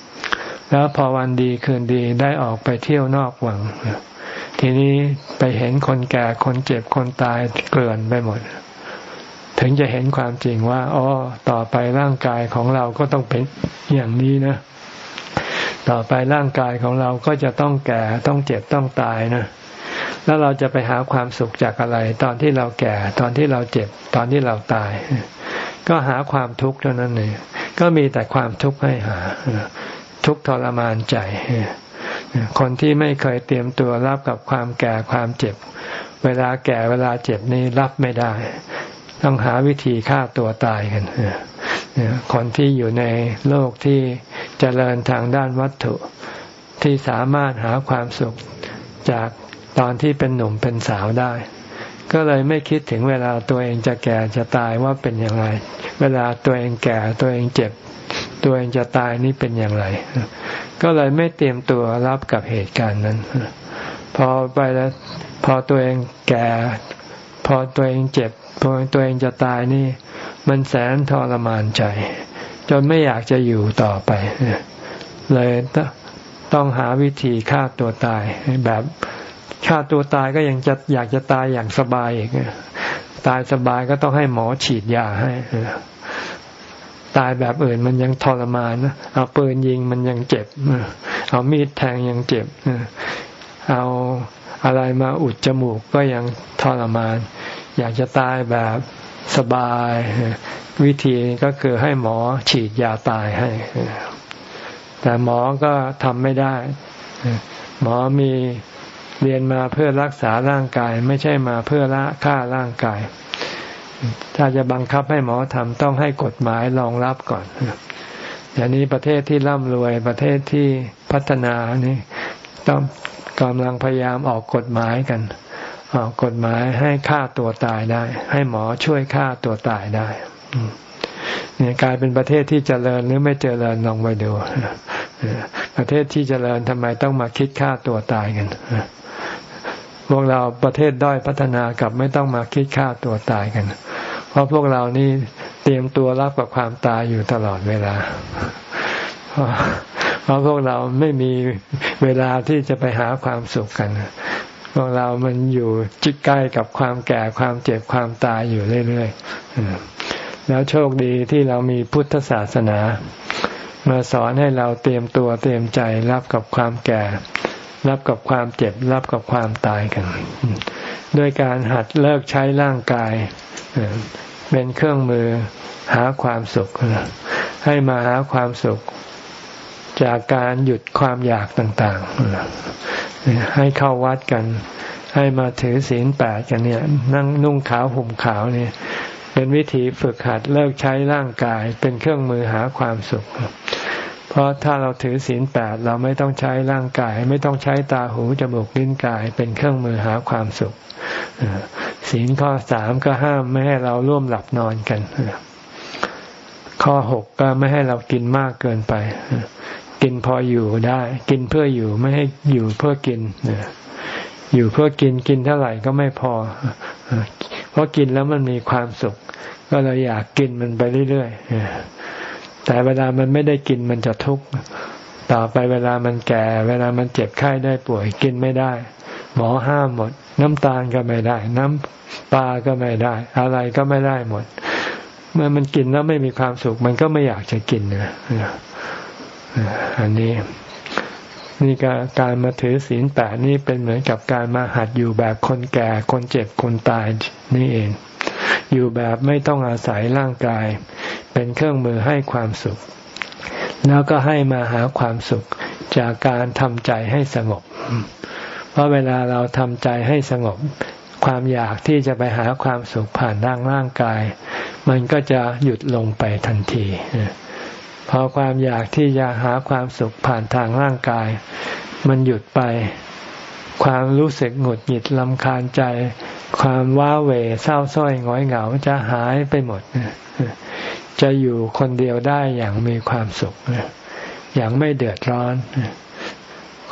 ๆ แล้วพอวันดีคืนดีได้ออกไปเที่ยวนอกวัง ทีนี้ไปเห็นคนแก่คนเจ็บคนตายเกลื่อนไปหมด ถึงจะเห็นความจริงว่าอ๋อต่อไปร่างกายของเราก็ต้องเป็นอย่างนี้นะ ต่อไปร่างกายของเราก็จะต้องแก่ต้องเจ็บต้องตายนะ แล้วเราจะไปหาความสุขจากอะไร ตอนที่เราแก่ตอนที่เราเจ็บตอนที่เราตาย ก็หาความทุกข์เท่านั้นเองก็มีแต่ความทุกข์ให้หา ทุกทรมานใจ คนที่ไม่เคยเตรียมตัวรับกับความแก่ความเจ็บ เวลาแก่เวลาเจ็บนี้รับไม่ได้ ต้องหาวิธีฆ่าตัวตายกันคนที่อยู่ในโลกที่เจริญทางด้านวัตถุ ที่สามารถหาความสุขจากตอนที่เป็นหนุ่มเป็นสาวได้ ก็เลยไม่คิดถึงเวลาตัวเองจะแก่จะตายว่าเป็นอย่างไร เวลาตัวเองแก่ตัวเองเจ็บ ตัวเองจะตายนี่เป็นอย่างไร ก็เลยไม่เตรียมตัวรับกับเหตุการณ์นั้น พอไปแล้วพอตัวเองแก่ พอตัวเองเจ็บ พอตัวเองจะตายนี่ มันแสนทรมานใจ จนไม่อยากจะอยู่ต่อไป เลยต้องหาวิธีฆ่าตัวตายแบบฆ่าตัวตายก็ยังจะอยากจะตายอย่างสบายอีกตายสบายก็ต้องให้หมอฉีดยาให้ตายแบบอื่นมันยังทรมานนะเอาปืนยิงมันยังเจ็บเอามีดแทงยังเจ็บเอาอะไรมาอุดจมูกก็ยังทรมาน อยากจะตายแบบสบาย วิธีก็คือให้หมอฉีดยาตายให้ แต่หมอก็ทำไม่ได้ หมอมีเรียนมาเพื่อรักษาร่างกาย ไม่ใช่มาเพื่อละฆ่าร่างกาย ถ้าจะบังคับให้หมอทำต้องให้กฎหมายรองรับก่อนอย่างนี้ประเทศที่ร่ำรวยประเทศที่พัฒนานี่ต้องกำลังพยายามออกกฎหมายกัน กกฎหมายให้ฆ่าตัวตายได้ ให้หมอช่วยฆ่าตัวตายได้เนี่ยกลายเป็นประเทศที่เจริญหรือไม่เจริญลองไปดูประเทศที่เจริญทำไมต้องมาคิดฆ่าตัวตายกันพวกเราประเทศด้อยพัฒนากับไม่ต้องมาคิดฆ่าตัวตายกัน เพราะพวกเรานี่เตรียมตัวรับกับความตายอยู่ตลอดเวลา เพราะพวกเราไม่มีเวลาที่จะไปหาความสุขกัน พวกเรามันอยู่จิตใกล้กับความแก่ความเจ็บความตายอยู่เรื่อยๆแล้วโชคดีที่เรามีพุทธศาสนา มาสอนให้เราเตรียมตัวเตรียมใจรับกับความแก่ รับกับความเจ็บ รับกับความตายกัน ด้วยการหัดเลิกใช้ร่างกายเป็นเครื่องมือหาความสุข ให้มาหาความสุข จากการหยุดความอยากต่างๆ ให้เข้าวัดกัน ให้มาถือศีลแปดกันเนี่ย นั่งนุ่งขาวห่มขาวเนี่ย เป็นวิธีฝึกหัดเลิกใช้ร่างกายเป็นเครื่องมือหาความสุข เพราะถ้าเราถือศีลแปดเราไม่ต้องใช้ร่างกาย ไม่ต้องใช้ตาหูจมูกลิ้นกาย เป็นเครื่องมือหาความสุขศีลข้อสามก็ห้ามไม่ให้เราร่วมหลับนอนกันข้อหกก็ไม่ให้เรากินมากเกินไป กินพออยู่ได้ กินเพื่ออยู่ไม่ให้อยู่เพื่อกินอยู่เพื่อกินกินเท่าไหร่ก็ไม่พอ เพราะกินแล้วมันมีความสุข ก็เลยอยากกินมันไปเรื่อยๆแต่เวลามันไม่ได้กินมันจะทุกข์ต่อไปเวลามันแก่ เวลามันเจ็บไข้ได้ป่วยกินไม่ได้ หมอห้ามหมด น้ำตาลก็ไม่ได้ น้ำปลาก็ไม่ได้ อะไรก็ไม่ได้หมด เมื่อมันกินแล้วไม่มีความสุข มันก็ไม่อยากจะกินนะ อันนี้นี่ก็การมาถือศีลแปดนี่เป็นเหมือนกับการมาหัดอยู่แบบคนแก่คนเจ็บคนตายนี่เอง อยู่แบบไม่ต้องอาศัยร่างกาย เป็นเครื่องมือให้ความสุข แล้วก็ให้มาหาความสุขจากการทำใจให้สงบ เพราะเวลาเราทำใจให้สงบ ความอยากที่จะไปหาความสุขผ่านร่างร่างกาย มันก็จะหยุดลงไปทันที พอความอยากที่จะหาความสุขผ่านทางร่างกาย มันหยุดไป ความรู้สึกหงุดหงิดลำคาญใจ ความว้าเหวเศร้าส้อยง้อยเหงาจะหายไปหมด จะอยู่คนเดียวได้อย่างมีความสุข อย่างไม่เดือดร้อน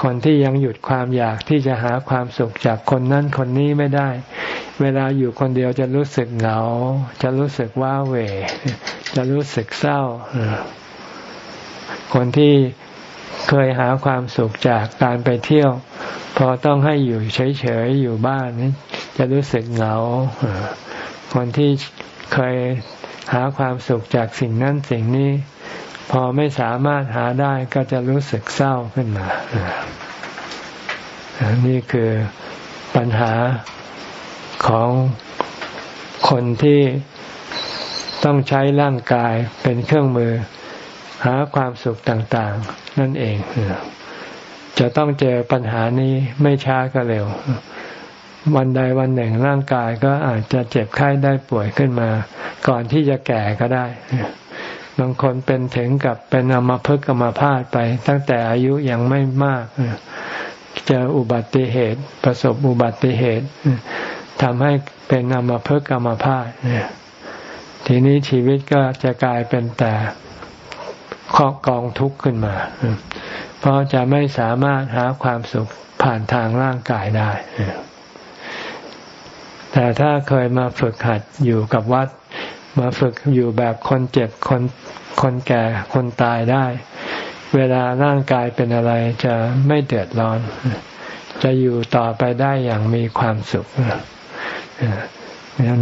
คนที่ยังหยุดความอยากที่จะหาความสุขจากคนนั้นคนนี้ไม่ได้ เวลาอยู่คนเดียวจะรู้สึกเหงา จะรู้สึกว้าเหวจะรู้สึกเศร้า คนที่เคยหาความสุขจากการไปเที่ยว พอต้องให้อยู่เฉยๆอยู่บ้านนี้จะรู้สึกเหงา คนที่เคยหาความสุขจากสิ่งนั้นสิ่งนี้ พอไม่สามารถหาได้ก็จะรู้สึกเศร้าขึ้นมา นี่คือปัญหาของคนที่ต้องใช้ร่างกายเป็นเครื่องมือ หาความสุขต่างๆ นั่นเอง จะต้องเจอปัญหานี้ไม่ช้าก็เร็ว วันใดวันหนึ่งร่างกายก็อาจจะเจ็บไข้ได้ป่วยขึ้นมา ก่อนที่จะแก่ก็ได้ บางคนเป็นถึงกับเป็นอมภพกรรมพาดไป ตั้งแต่อายุยังไม่มากเจออุบัติเหตุ ประสบอุบัติเหตุทำให้เป็นอมภพกรรมภาพทีนี้ชีวิตก็จะกลายเป็นแต่ ข้อกองทุกข์ขึ้นมา เพราะจะไม่สามารถหาความสุขผ่านทางร่างกายได้ แต่ถ้าเคยมาฝึกหัดอยู่กับวัด มาฝึกอยู่แบบคนเจ็บคนคนแก่คนตายได้ เวลาร่างกายเป็นอะไรจะไม่เดือดร้อน จะอยู่ต่อไปได้อย่างมีความสุข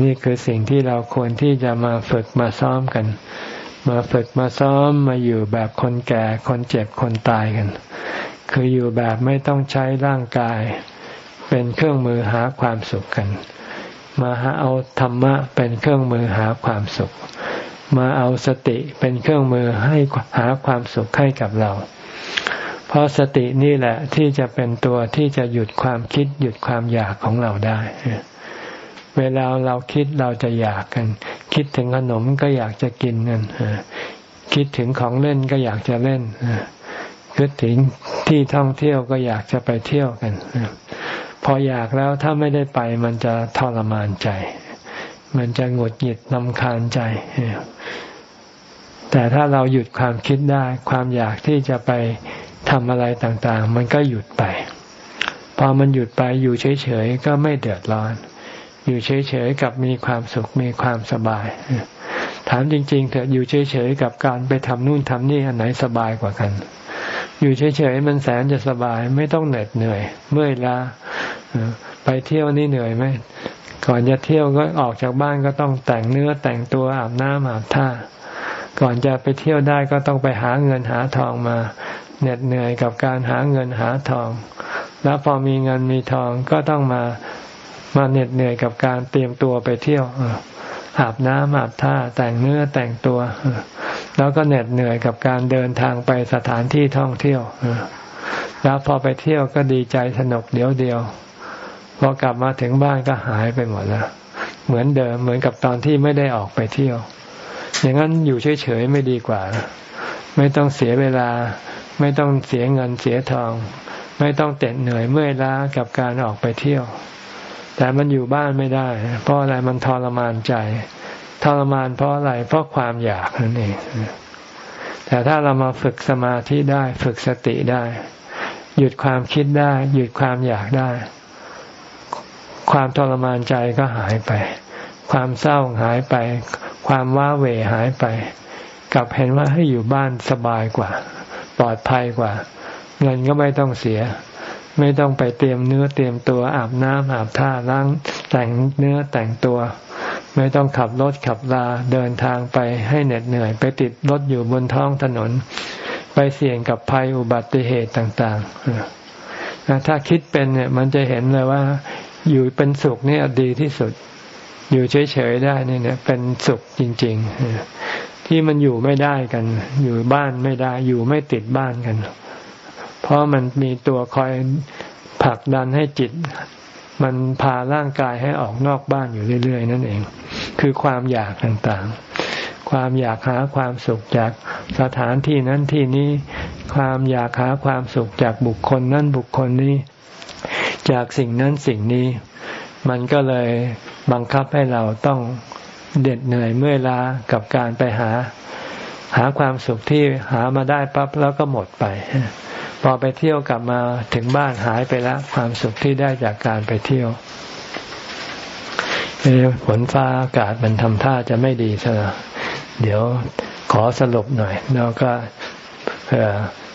นี่คือสิ่งที่เราควรที่จะมาฝึกมาซ้อมกัน มาฝึกมาซ้อมมาอยู่แบบคนแก่คนเจ็บคนตายกัน คืออยู่แบบไม่ต้องใช้ร่างกาย เป็นเครื่องมือหาความสุขกัน มาหาเอาธรรมะเป็นเครื่องมือหาความสุข มาเอาสติเป็นเครื่องมือให้หาความสุขให้กับเรา เพราะสตินี่แหละที่จะเป็นตัวที่จะหยุดความคิดหยุดความอยากของเราได้ เวลาเราคิดเราจะอยากกัน คิดถึงขนมก็อยากจะกินกันคิดถึงของเล่นก็อยากจะเล่นคิดถึงที่ท่องเที่ยวก็อยากจะไปเที่ยวกันพออยากแล้วถ้าไม่ได้ไปมันจะทรมานใจ มันจะหงุดหงิดนำคาญใจ แต่ถ้าเราหยุดความคิดได้ ความอยากที่จะไปทำอะไรต่าง ๆ มันก็หยุดไป พอมันหยุดไปอยู่เฉย ๆ ก็ไม่เดือดร้อน อยู่เฉยๆกับมีความสุขมีความสบาย ถามจริง ๆ เถอะอยู่เฉยๆกับการไปทำนู่นทำนี่อันไหนสบายกว่ากัน อยู่เฉยๆมันแสนจะสบายไม่ต้องเหน็ดเหนื่อย เมื่อยล้าไปเที่ยวนี่เหนื่อยไหมก่อนจะเที่ยวก็ออกจากบ้านก็ต้องแต่งเนื้อแต่งตัวอาบน้ำอาบท่า ก่อนจะไปเที่ยวได้ก็ต้องไปหาเงินหาทองมาเหน็ดเหนื่อยกับการหาเงินหาทอง แล้วพอมีเงินมีทองก็ต้องมา มาเหน็ดเหนื่อยกับการเตรียมตัวไปเที่ยวอาบน้ำอาบท่าแต่งเนื้อแต่งตัว แล้วก็เหน็ดเหนื่อยกับการเดินทางไปสถานที่ท่องเที่ยวแล้วพอไปเที่ยวก็ดีใจสนุกเดียวเดียวพอกลับมาถึงบ้านก็หายไปหมดแล้วเหมือนเดิมเหมือนกับตอนที่ไม่ได้ออกไปเที่ยว อย่างนั้นอยู่เฉยๆไม่ดีกว่า ไม่ต้องเสียเวลา ไม่ต้องเสียเงินเสียทอง ไม่ต้องเต็ดเหนื่อยเมื่อยล้ากับการออกไปเที่ยว แต่มันอยู่บ้านไม่ได้ เพราะอะไรมันทรมานใจทรมานเพราะอะไรเพราะความอยากนั่นเองแต่ถ้าเรามาฝึกสมาธิได้ฝึกสติได้ หยุดความคิดได้ หยุดความอยากได้ ความทรมานใจก็หายไป ความเศร้าหายไป ความว้าเหวหายไป กลับเห็นว่าให้อยู่บ้านสบายกว่า ปลอดภัยกว่า เงินก็ไม่ต้องเสีย ไม่ต้องไปเตรียมเนื้อเตรียมตัวอาบน้ำอาบท่าล้างแต่งเนื้อแต่งตัว ไม่ต้องขับรถขับลาเดินทางไปให้เหน็ดเหนื่อย ไปติดรถอยู่บนท้องถนน ไปเสี่ยงกับภัยอุบัติเหตุต่างๆถ้าคิดเป็นเนี่ย มันจะเห็นเลยว่า อยู่เป็นสุขนี่ดีที่สุด อยู่เฉยๆได้นี่เนี่ย เป็นสุขจริง ๆ ที่มันอยู่ไม่ได้กัน อยู่บ้านไม่ได้ อยู่ไม่ติดบ้านกัน เพราะมันมีตัวคอยผลักดันให้จิต มันพาร่างกายให้ออกนอกบ้านอยู่เรื่อย ๆ นั่นเอง คือความอยากต่างๆ ความอยากหาความสุขจากสถานที่นั้นที่นี้ ความอยากหาความสุขจากบุคคลนั้นบุคคลนี้ จากสิ่งนั้นสิ่งนี้ มันก็เลยบังคับให้เราต้องเด็ดเหนื่อยเมื่อยล้ากับการไปหา หาความสุขที่หามาได้ปั๊บแล้วก็หมดไป พอไปเที่ยวกลับมาถึงบ้านหายไปแล้ว ความสุขที่ได้จากการไปเที่ยวฝนฟ้าอากาศมันทำท่าจะไม่ดีซะเดี๋ยวขอสรุปหน่อย แล้วก็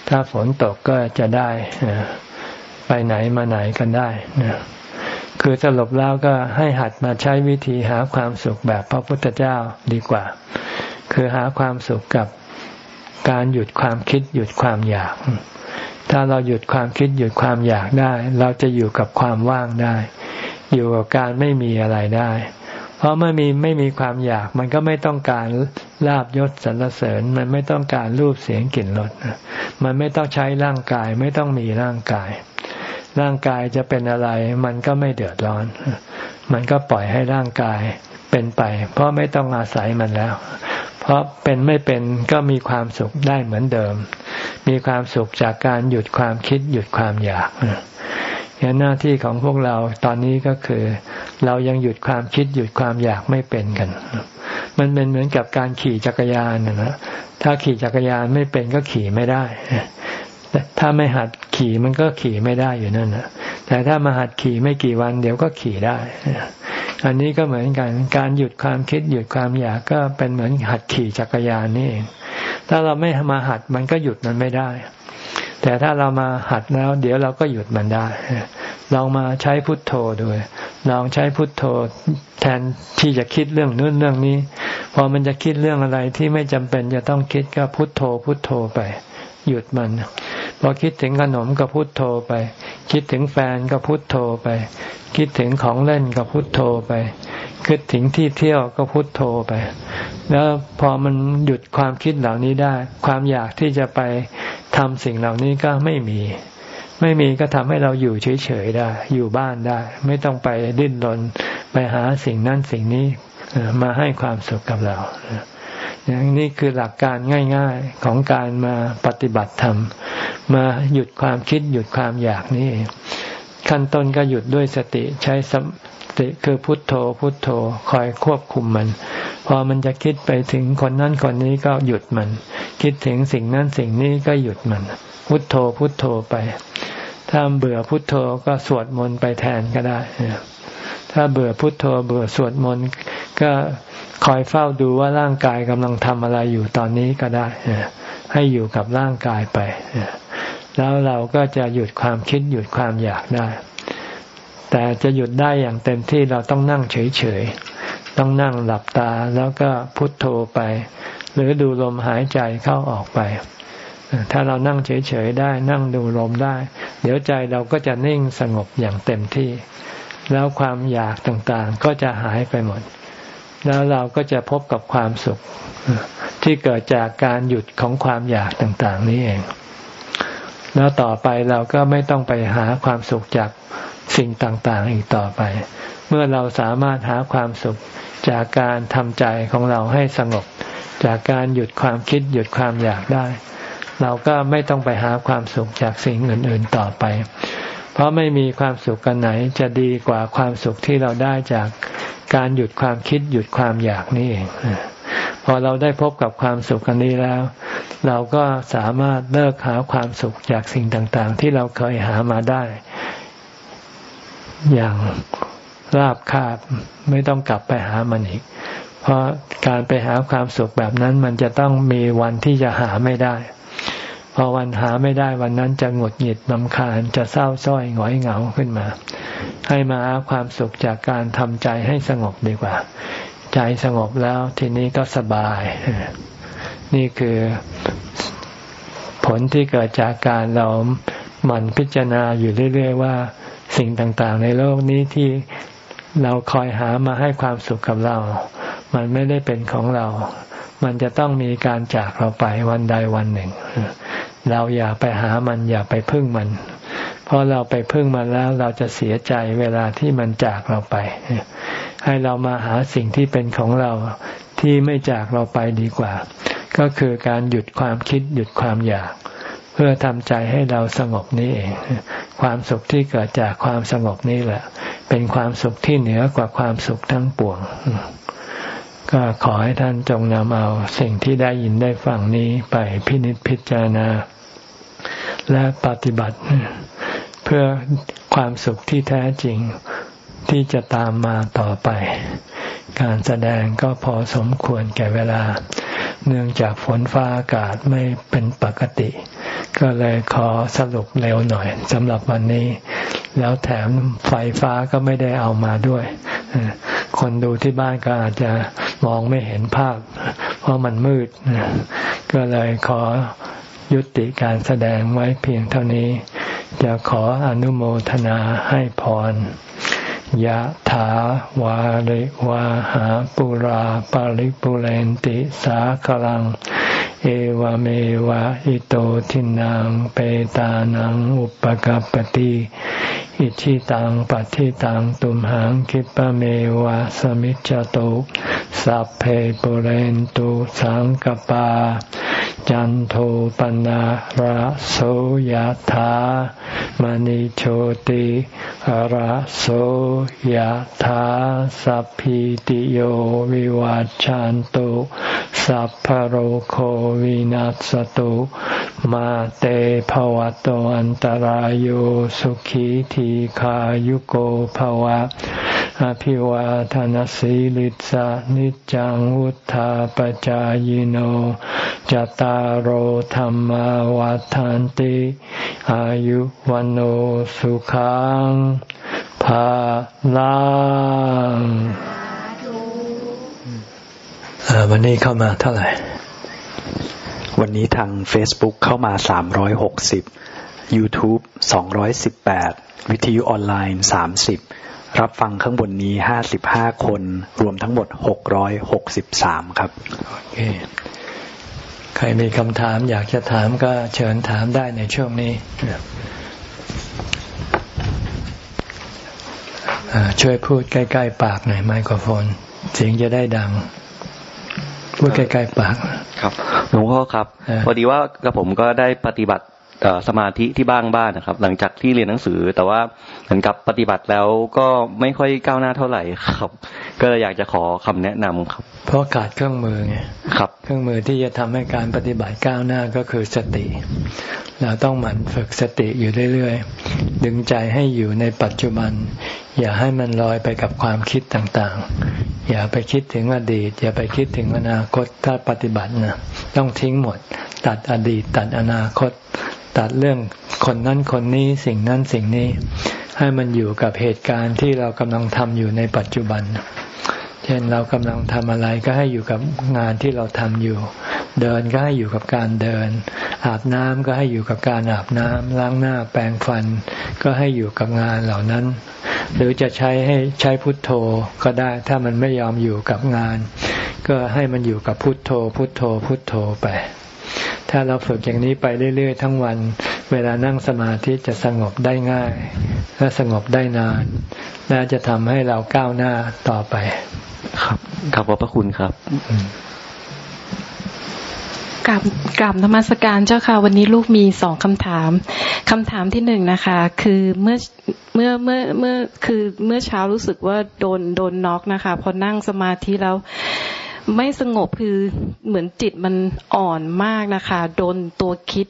ถ้าฝนตกก็จะได้ไปไหนมาไหนกันได้คือสรุปแล้วก็ให้หัดมาใช้วิธีหาความสุขแบบพระพุทธเจ้าดีกว่า คือหาความสุขกับการหยุดความคิดหยุดความอยาก ถ้าเราหยุดความคิดหยุดความอยากได้ เราจะอยู่กับความว่างได้ อยู่กับการไม่มีอะไรได้ เพราะเมื่อมีไม่มีความอยาก มันก็ไม่ต้องการลาบยศสรรเสริญ มันไม่ต้องการรูปเสียงกลิ่นรสมันไม่ต้องใช้ร่างกาย ไม่ต้องมีร่างกาย ร่างกายจะเป็นอะไร มันก็ไม่เดือดร้อน มันก็ปล่อยให้ร่างกายเป็นไป เพราะไม่ต้องอาศัยมันแล้ว เพราะเป็นไม่เป็นก็มีความสุขได้เหมือนเดิม มีความสุขจากการหยุดความคิดหยุดความอยากอย่างหน้าที่ของพวกเราตอนนี้ก็คือ เรายังหยุดความคิดหยุดความอยากไม่เป็นกัน มันเป็นเหมือนกับการขี่จักรยานนะถ้าขี่จักรยานไม่เป็นก็ขี่ไม่ได้ถ้าไม่หัดขี่มันก็ขี่ไม่ได้อยู่นั่นนะแต่ถ้ามาหัดขี่ไม่กี่วัน เดี๋ยวก็ขี่ได้ อันนี้ก็เหมือนกัน การหยุดความคิดหยุดความอยากก็เป็นเหมือนหัดขี่จักรยานนี่เองถ้าเราไม่มาหัดมันก็หยุดมันไม่ได้ แต่ถ้าเรามาหัดแล้ว เดี๋ยวเราก็หยุดมันได้ลองมาใช้พุทโธด้วยลองใช้พุทโธแทนที่จะคิดเรื่องนู้นเรื่องนี้ พอมันจะคิดเรื่องอะไรที่ไม่จำเป็นจะต้องคิดก็พุทโธ พุทโธไป หยุดมันพอคิดถึงขนมก็พุทโธไป คิดถึงแฟนก็พุทโธไป คิดถึงของเล่นก็พุทโธไป คิดถึงที่เที่ยวก็พุโทโธไป แล้วพอมันหยุดความคิดเหล่านี้ได้ ความอยากที่จะไปทำสิ่งเหล่านี้ก็ไม่มี ไม่มีก็ทำให้เราอยู่เฉยๆได้ อยู่บ้านได้ ไม่ต้องไปดิ้นรนไปหาสิ่งนั้นสิ่งนี้มาให้ความสุขกับเราอย่างนี้คือหลักการง่าย ๆของการมาปฏิบัติธรรม มาหยุดความคิดหยุดความอยากนี่ ขั้นต้นก็หยุดด้วยสติใช้สติคือพุทโธ พุทโธคอยควบคุมมัน พอมันจะคิดไปถึงคนนั้นคนนี้ก็หยุดมัน คิดถึงสิ่งนั้นสิ่งนี้ก็หยุดมัน พุทโธพุทโธไป ถ้าเบื่อพุทโธก็สวดมนต์ไปแทนก็ได้ถ้าเบื่อพุทโธเบื่อสวดมนต์ก็คอยเฝ้าดูว่าร่างกายกำลังทำอะไรอยู่ตอนนี้ก็ได้ให้อยู่กับร่างกายไป แล้วเราก็จะหยุดความคิดหยุดความอยากได้ แต่จะหยุดได้อย่างเต็มที่เราต้องนั่งเฉยๆ ต้องนั่งหลับตาแล้วก็พุทโธไป หรือดูลมหายใจเข้าออกไป ถ้าเรานั่งเฉยๆได้ นั่งดูลมได้ เดี๋ยวใจเราก็จะนิ่งสงบอย่างเต็มที่ แล้วความอยากต่างๆ ก็จะหายไปหมด แล้วเราก็จะพบกับความสุขที่เกิดจากการหยุดของความอยากต่างๆ นี้เอง แล้วต่อไปเราก็ไม่ต้องไปหาความสุขจากสิ่งต่างๆ อีกต่อไป เมื่อเราสามารถหาความสุขจากการทำใจของเราให้สงบ จากการหยุดความคิดหยุดความอยากได้ เราก็ไม่ต้องไปหาความสุขจากสิ่งอื่น ๆต่อไป เพราะไม่มีความสุขกันไหนจะดีกว่าความสุขที่เราได้จากการหยุดความคิดหยุดความอยากนี่เอง พอเราได้พบกับความสุขกันนี้แล้ว เราก็สามารถเลิกหาความสุขจากสิ่งต่างๆ ที่เราเคยหามาได้ อย่างราบคาบไม่ต้องกลับไปหามันอีก เพราะการไปหาความสุขแบบนั้น มันจะต้องมีวันที่จะหาไม่ได้ พอวันหาไม่ได้วันนั้นจะหงุดหงิดนำคาญจะเศร้าส้อยหงอยเหงาขึ้นมา ให้มาหาความสุขจากการทำใจให้สงบดีกว่า ใจสงบแล้วทีนี้ก็สบาย นี่คือผลที่เกิดจากการเราหมั่นพิจารณาอยู่เรื่อย ๆ ว่าสิ่งต่างๆ ในโลกนี้ที่เราคอยหามาให้ความสุขกับเรา มันไม่ได้เป็นของเรา มันจะต้องมีการจากเราไปวันใดวันหนึ่ง เราอย่าไปหามันอย่าไปพึ่งมัน เพราะเราไปพึ่งมันแล้วเราจะเสียใจเวลาที่มันจากเราไป ให้เรามาหาสิ่งที่เป็นของเราที่ไม่จากเราไปดีกว่า ก็คือการหยุดความคิดหยุดความอยาก เพื่อทำใจให้เราสงบนี้เอง ความสุขที่เกิดจากความสงบนี้แหละ เป็นความสุขที่เหนือกว่าความสุขทั้งปวง ก็ขอให้ท่านจงนำเอาสิ่งที่ได้ยินได้ฟังนี้ไปพินิจพิจารณา และปฏิบัติ เพื่อความสุขที่แท้จริง ที่จะตามมาต่อไป การแสดงก็พอสมควรแก่เวลา เนื่องจากฝนฟ้าอากาศไม่เป็นปกติ ก็เลยขอสรุปเร็วหน่อยสำหรับวันนี้ แล้วแถมไฟฟ้าก็ไม่ได้เอามาด้วย คนดูที่บ้านก็อาจจะมองไม่เห็นภาพ เพราะมันมืด ก็เลยขอยุติการแสดงไว้เพียงเท่านี้ จะขออนุโมทนาให้พร ยะถาวาริวาหาปุราปาริปุเรนติสาคลัง เอวเมวะอิโตทินังเปตานังอุปกัปติอิชิตังปัฏิตังตุมหังคิปะเมวะสมิจจตุสัพเพปุเรนตุสังกปา จันโทปนะระโสยธามณิโชติระโสยธาสัพพิติโยวิวัจจันตุสัพพโรโควินัสตุ มาเตภวะตอันตารโยสุขีทีขายุโกภวะ อภิวาทานสีลิสานิจังวุธาปจายโนจตารโหธรรมวาทานติ อายุวันโอสุขังภาลังวันนี้เข้ามาเท่าไหร่ วันนี้ทาง Facebook เข้ามา 360 YouTube 218 วิทยุออนไลน์ 30 รับฟังข้างบนนี้ 55 คน รวมทั้งหมด 663 ครับ โอเค ใครมีคำถามอยากจะถามก็เชิญถามได้ในช่วงนี้ ช่วยพูดใกล้ ๆ ปากหน่อยไมโครโฟน เสียงจะได้ดัง พูดใกล้ๆปากครับหลวงพ่อครับ พอดีว่ากับผมก็ได้ปฏิบัติสมาธิที่บ้างบ้านนะครับ หลังจากที่เรียนหนังสือ แต่ว่าเหมือนกับปฏิบัติแล้วก็ไม่ค่อยก้าวหน้าเท่าไหร่ครับ ก็เลยอยากจะขอคำแนะนำครับ เพราะขาดเครื่องมือไงครับ เครื่องมือที่จะทำให้การปฏิบัติก้าวหน้าก็คือสติ เราต้องหมั่นฝึกสติอยู่เรื่อยๆ ดึงใจให้อยู่ในปัจจุบัน อย่าให้มันลอยไปกับความคิดต่างๆ อย่าไปคิดถึงอดีต อย่าไปคิดถึงอนาคตถ้าปฏิบัตินะต้องทิ้งหมด ตัดอดีต ตัดอนาคต ตัดเรื่องคนนั้นคนนี้สิ่งนั้นสิ่งนี้ ให้มันอยู่กับเหตุการณ์ที่เรากำลังทำอยู่ในปัจจุบัน ช่นเรากำลังทำอะไรก็ให้อยู่กับงานที่เราทำอยู่ เดินก็ให้อยู่กับการเดิน อาบน้ำก็ให้อยู่กับการอาบน้ำล้างหน้าแปรงฟัน ก็ให้อยู่กับงานเหล่านั้น หรือจะใช้ให้ใช้พุทโธก็ได้ถ้ามันไม่ยอมอยู่กับงาน ก็ให้มันอยู่กับพุทโธ พุทโธ พุทโธไป ถ้าเราฝึกอย่างนี้ไปเรื่อยๆ ทั้งวัน เวลานั่งสมาธิจะสงบได้ง่าย และสงบได้นานและจะทำให้เราก้าวหน้าต่อไป ครับขอบพระคุณครับกราบกราบธรรมสการเจ้าค่ะ วันนี้ลูกมีสองคำถาม คำถามที่หนึ่งนะคะ คือเมื่อเมื่อเมื่อเมื่อคือเมื่อเช้ารู้สึกว่าโดนโดนน็อกนะคะ พอนั่งสมาธิแล้วไม่สงบคือเหมือนจิตมันอ่อนมากนะคะ โดนตัวคิด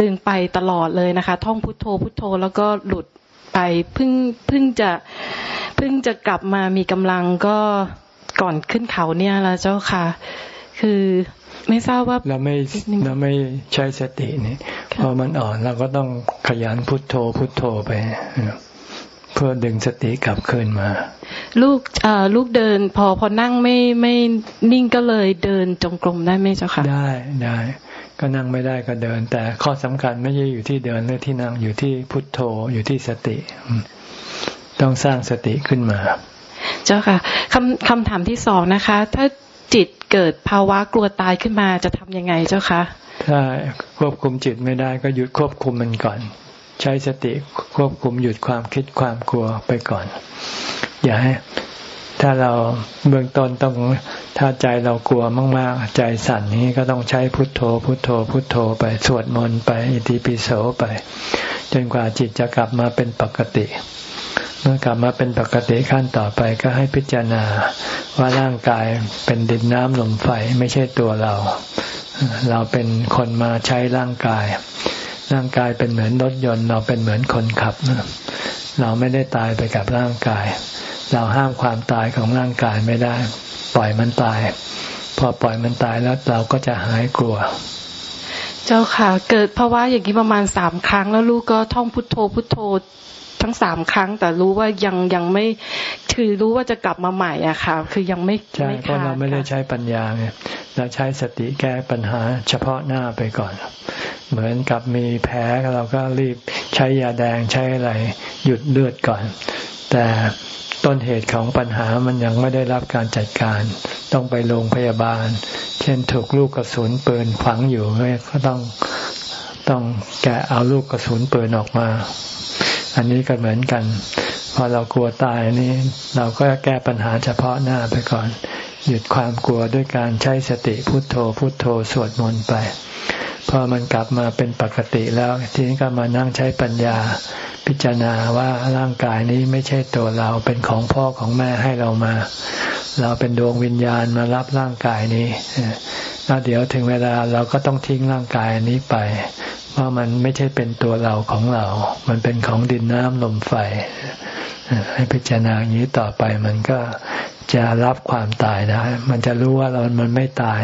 ดึงไปตลอดเลยนะคะ ท่องพุทโธพุทโธแล้วก็หลุดไปเพิ่งเพิ่งจะ เพิ่งจะกลับมามีกำลังก็ก่อนขึ้นเขาเนี่ยแล้วเจ้าค่ะ คือไม่ทราบว่าเราไม่เราไม่ใช้สตินี่พอมันอ่อนเราก็ต้องขยันพุทโธพุทโธไปเพื่อดึงสติกลับคืนมา ลูกเอ่อลูกเดิน พอพอนั่งไม่ไม่นิ่งก็เลยเดินจงกรมได้ไหมเจ้าค่ะ ได้ได้ ก็นั่งไม่ได้ก็เดิน แต่ข้อสำคัญไม่ใช่อยู่ที่เดินหรือที่นั่งอยู่ที่พุทโธอยู่ที่สติ ต้องสร้างสติขึ้นมา เจ้าค่ะคำคำถามที่สองนะคะ ถ้าจิตเกิดภาวะกลัวตายขึ้นมาจะทำยังไงเจ้าคะถ้าควบคุมจิตไม่ได้ก็หยุดควบคุมมันก่อน ใช้สติควบคุมหยุดความคิดความกลัวไปก่อน อย่าให้ถ้าเราเบื้องต้นต้องถ้าใจเรากลัวมาก ๆ ใจสั่นนี้ก็ต้องใช้พุทโธ พุทโธ พุทโธไปสวดมนต์ไปอิติปิโสไป จนกว่าจิตจะกลับมาเป็นปกติ เมื่อกลับมาเป็นปกติขั้นต่อไปก็ให้พิจารณาว่าร่างกายเป็นดินน้ำลมไฟไม่ใช่ตัวเรา เราเป็นคนมาใช้ร่างกาย ร่างกายเป็นเหมือนรถยนต์ เราเป็นเหมือนคนขับ เราไม่ได้ตายไปกับร่างกาย เราห้ามความตายของร่างกายไม่ได้ ปล่อยมันตาย พอปล่อยมันตายแล้วเราก็จะหายกลัวเจ้าค่ะ เกิดภาวะอย่างนี้ประมาณสามครั้งแล้วลูกก็ท่องพุทโธพุทโธ ทั้งสามครั้ง แต่รู้ว่ายังยังไม่คือรู้ว่าจะกลับมาใหม่อะค่ะ คือยังไม่ใช่เพราะเราไม่ได้ใช้ปัญญาไงเราใช้สติแก้ปัญหา เฉพาะหน้าไปก่อน เหมือนกับมีแผลเราก็รีบใช้ยาแดงใช้อะไรหยุดเลือดก่อน แต่ต้นเหตุของปัญหามันยังไม่ได้รับการจัดการ ต้องไปโรงพยาบาล เช่นถูกลูกกระสุนปืนฝังอยู่ก็ต้องต้องแกะเอาลูกกระสุนปืนออกมา อันนี้ก็เหมือนกัน พอเรากลัวตายนี่เราก็แก้ปัญหาเฉพาะหน้าไปก่อน หยุดความกลัวด้วยการใช้สติพุทโธ พุทโธสวดมนต์ไป พอมันกลับมาเป็นปกติแล้ว ทีนี้ก็มานั่งใช้ปัญญา พิจารณาว่าร่างกายนี้ไม่ใช่ตัวเราเป็นของพ่อของแม่ให้เรามา เราเป็นดวงวิญญาณมารับร่างกายนี้แล้วเดี๋ยวถึงเวลาเราก็ต้องทิ้งร่างกายนี้ไป เพรามันไม่ใช่เป็นตัวเราของเรา มันเป็นของดินน้ำลมไฟให้พิจารณาอย่างนี้ต่อไปมันก็จะรับความตายได้มันจะรู้ว่าเรา มันไม่ตาย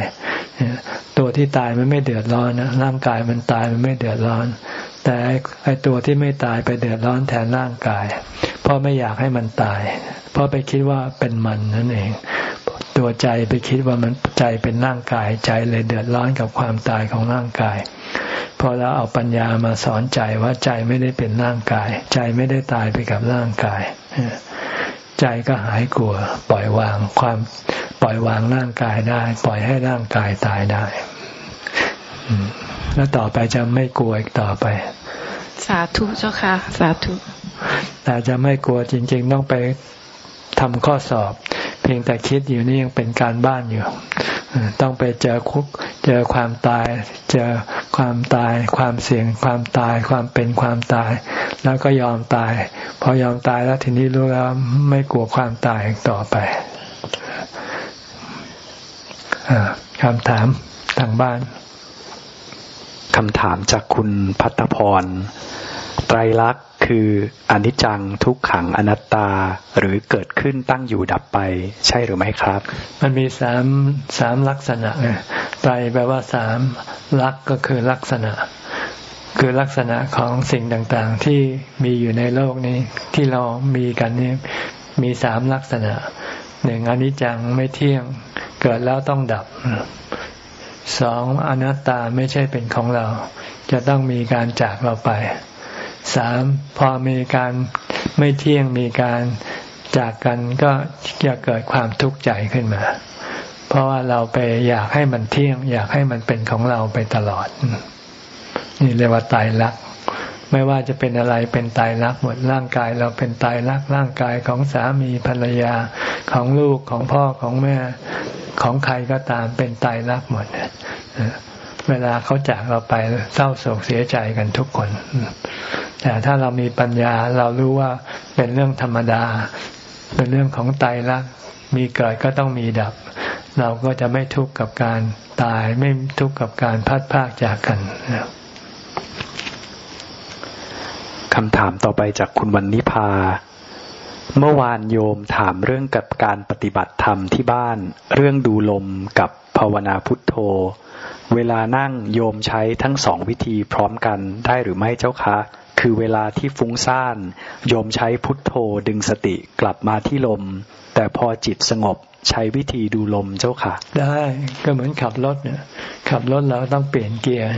ตัวที่ตายมันไม่เดือดร้อนนะ ร่างกายมันตายมันไม่เดือดร้อน แต่ไอตัวที่ไม่ตายไปเดือดร้อนแทนร่างกาย เพราะไม่อยากให้มันตาย เพราะไปคิดว่าเป็นมันนั่นเอง ตัวใจไปคิดว่ามันใจเป็นร่างกายใจเลยเดือดร้อนกับความตายของร่างกายพอเราเอาปัญญามาสอนใจว่าใจไม่ได้เป็นร่างกาย ใจไม่ได้ตายไปกับร่างกาย ใจก็หายกลัว ปล่อยวางความปล่อยวางร่างกายได้ ปล่อยให้ร่างกายตายได้แล้วต่อไปจะไม่กลัวอีกต่อไป สาธุเจ้าค่ะ สาธุแต่จะไม่กลัวจริง ๆ ต้องไปทำข้อสอบ เพียงแต่คิดอยู่นี่ยังเป็นการบ้านอยู่ต้องไปเจอคุก เจอความตาย เจอความตาย ความเสี่ยง ความตาย ความเป็นความตาย แล้วก็ยอมตาย พอยอมตายแล้วทีนี้รู้แล้วไม่กลัวความตายต่อไปคำถามทางบ้านคำถามจากคุณพัฒพร ไตรลักษณ คืออนิจจังทุกขังอนัตตาหรือเกิดขึ้นตั้งอยู่ดับไป ใช่หรือไม่ครับ มันมีสามสามลักษณะไงไตรแปลว่าสามลักก็คือลักษณะ คือลักษณะของสิ่งต่างๆ ที่มีอยู่ในโลกนี้ ที่เรามีกันนี่มีสามลักษณะหนึ่งอนิจจังไม่เที่ยงเกิดแล้วต้องดับสองอนัตตาไม่ใช่เป็นของเรา จะต้องมีการจากเราไป สามพอมีการไม่เที่ยงมีการจากกันก็จะเกิดความทุกข์ใจขึ้นมา เพราะว่าเราไปอยากให้มันเที่ยง อยากให้มันเป็นของเราไปตลอด นี่เรียกว่าตายรักไม่ว่าจะเป็นอะไรเป็นตายรักหมดร่างกายเราเป็นตายรักร่างกายของสามีภรรยาของลูกของพ่อของแม่ของใครก็ตามเป็นตายรักหมด เวลาเขาจากเราไปเศร้าโศกเสียใจกันทุกคน แต่ถ้าเรามีปัญญาเรารู้ว่าเป็นเรื่องธรรมดา เป็นเรื่องของตายรักมีเกิดก็ต้องมีดับ เราก็จะไม่ทุกข์กับการตายไม่ทุกข์กับการพัดพากจากกันคำถามต่อไปจากคุณวันนิพา เมื่อวานโยมถามเรื่องกับการปฏิบัติธรรมที่บ้าน เรื่องดูลมกับภาวนาพุทโธ เวลานั่งโยมใช้ทั้งสองวิธีพร้อมกันได้หรือไม่เจ้าคะ คือเวลาที่ฟุ้งซ่าน โยมใช้พุทโธดึงสติกลับมาที่ลม แต่พอจิตสงบใช้วิธีดูลมเจ้าค่ะ ได้ก็เหมือนขับรถเนี่ยขับรถเราต้องเปลี่ยนเกียร์